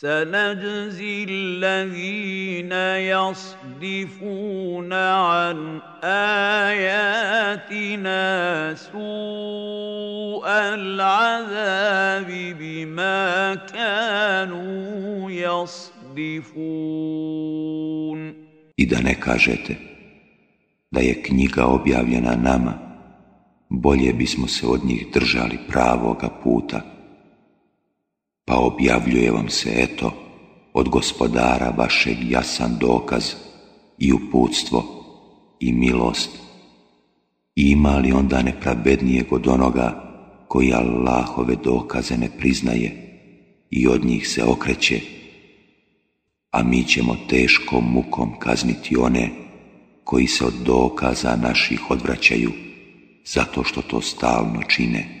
C: سنجزي الذين يصدفون عن آياتنا سوء العذاب بما كانوا يصدفون يصدفون
A: I da ne kažete da je knjiga objavljena nama, bolje bismo se od njih držali pravoga puta. pa objavljuje vam se, eto, od gospodara vašeg jasan dokaz i uputstvo i milost. Ima li onda nepravednijeg od onoga koji Allahove dokaze ne priznaje i od njih se okreće, a mi ćemo teškom mukom kazniti one koji se od dokaza naših odvraćaju, zato što to stalno čine.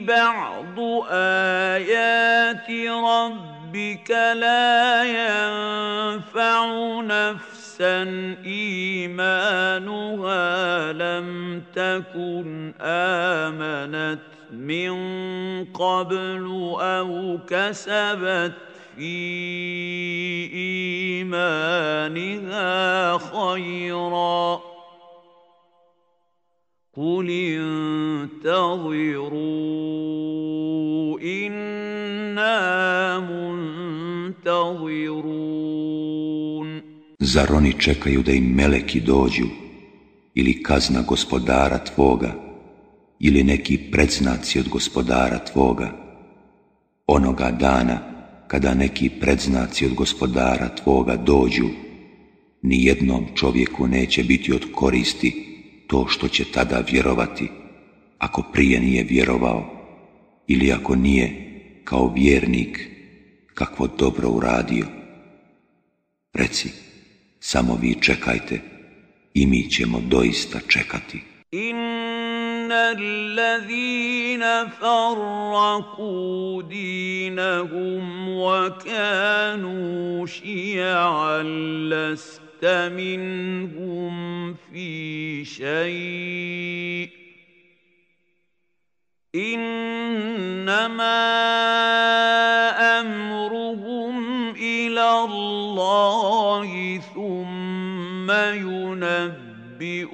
C: بعض آيات ربك لا ينفع نفسا إيمانها لم تكن آمنت من قبل أو كسبت في إيمانها خيرا قل انتظروا إنا منتظرون
A: Zar oni čekaju da im meleki dođu, ili kazna gospodara tvoga, ili neki predznaci od gospodara tvoga, onoga dana kada neki predznaci od gospodara tvoga dođu, ni jednom čovjeku neće biti od koristi to što će tada vjerovati, ako prije nije vjerovao, ili ako nije kao vjernik kakvo dobro uradio. Reci, samo vi čekajte i mi ćemo doista čekati.
C: إن الذين فرقوا دينهم وكانوا شيعا لست منهم في شيء. إنما أمرهم إلى الله ثم ينبئهم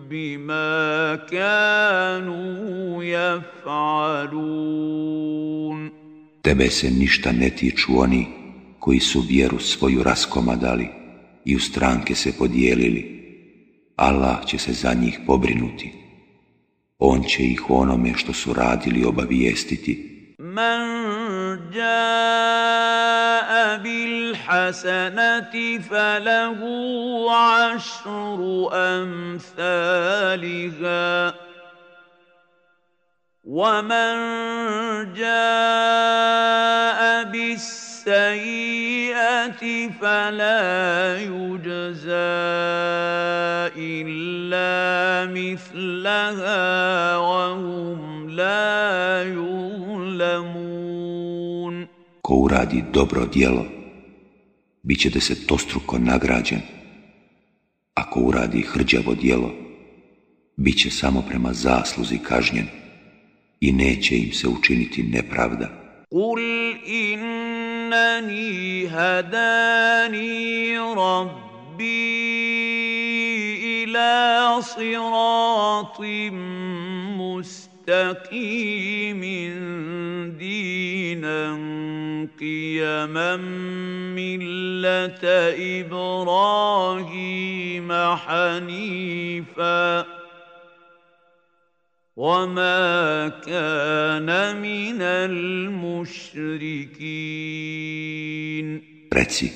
C: بما كانوا يفعلون.
A: Tebe se ništa ne tiču oni koji su vjeru svoju raskomadali i u stranke se podijelili. Allah će se za njih pobrinuti. On će ih onome što su radili obavijestiti.
C: من جاء بالحسنة فله عشر أمثالها ومن جاء بالسيئة فلا يجزى إلا مثلها وهم لا يظلمون
A: Ko uradi dobro djelo, bit će desetostruko nagrađen. Ako uradi hrđavo djelo, bit će samo prema zasluzi kažnjen i neće im se učiniti nepravda.
C: قل إنني هداني ربي إلى صراط مستقيم دينا قيما ملة إبراهيم حنيفاً وما كان من المشركين
A: Reci,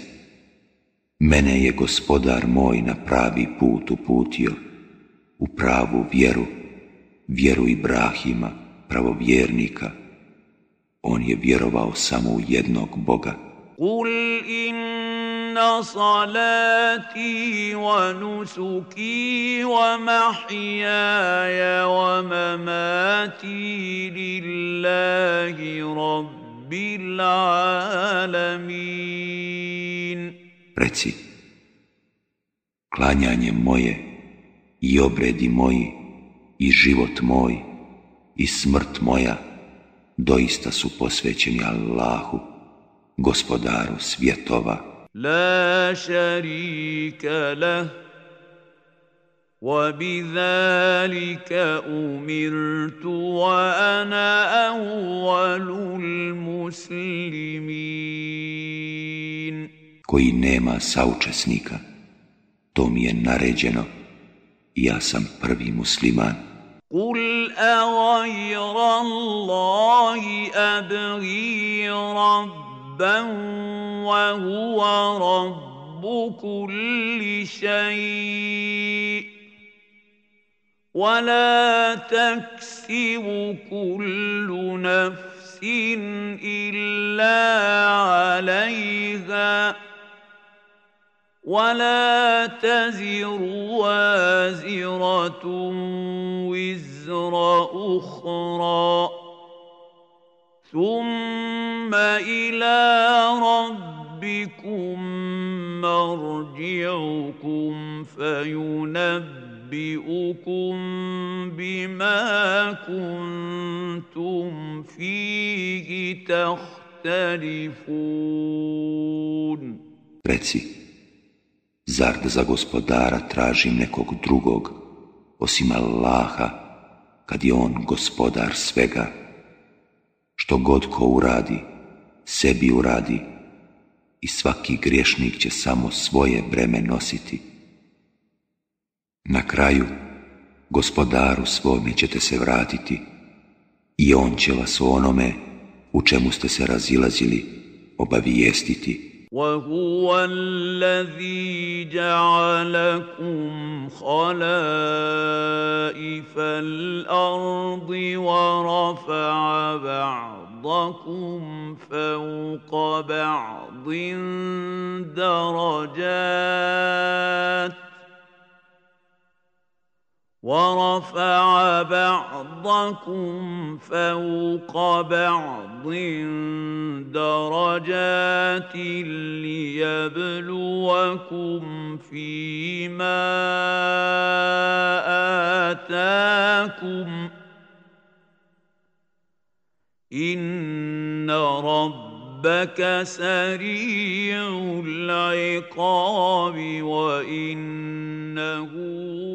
A: mene je gospodar moj na pravi put uputio, u pravu vjeru, vjeru Ibrahima, pravovjernika. On je vjerovao samo u jednog Boga.
C: قل إن صلاتي ونسكي ومحياي ومماتي لله رب العالمين
A: Reci, Klanjanje moje i obredi moji i život moj i smrt moja doista su posvećeni Allahu, gospodaru svjetova.
C: لا شريك له وبذلك امرت وأنا اول المسلمين
A: koji nema saučesnika, to mi je naređeno ja sam prvi musliman.
C: قل أغير الله أبغي ربا وهو رب كل شيء ولا تكسب كل نفس إلا عليها ولا تزر وازرة وزر أخرى ثم إلى ربكم مرجعكم فينبئكم بما كنتم فيه تختلفون
A: Reci, zar da za gospodara tražim nekog drugog, osim Allaha, kad je on gospodar svega? Što god ko uradi, sebi uradi i svaki griješnik će samo svoje breme nositi. Na kraju, gospodaru svome ćete se vratiti i on će vas o onome u čemu ste se razilazili obavijestiti.
C: وهو الذي جعلكم خلائف الأرض ورفع بعضكم فوق بعض درجات ورفع بعضكم فوق بعض درجات ليبلوكم فيما آتاكم إن ربك سريع العقاب وإنه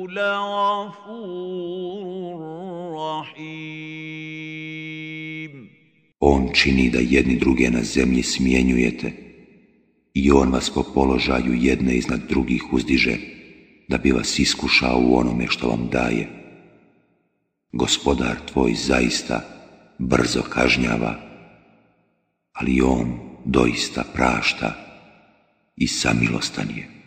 C: لغفور رحيم
A: On čini da jedni druge na zemlji smjenjujete i on vas po položaju jedne iznad drugih uzdiže da bi vas iskušao u onome što vam daje. Gospodar tvoj zaista brzo kažnjava, ali on doista prašta i samilostan je.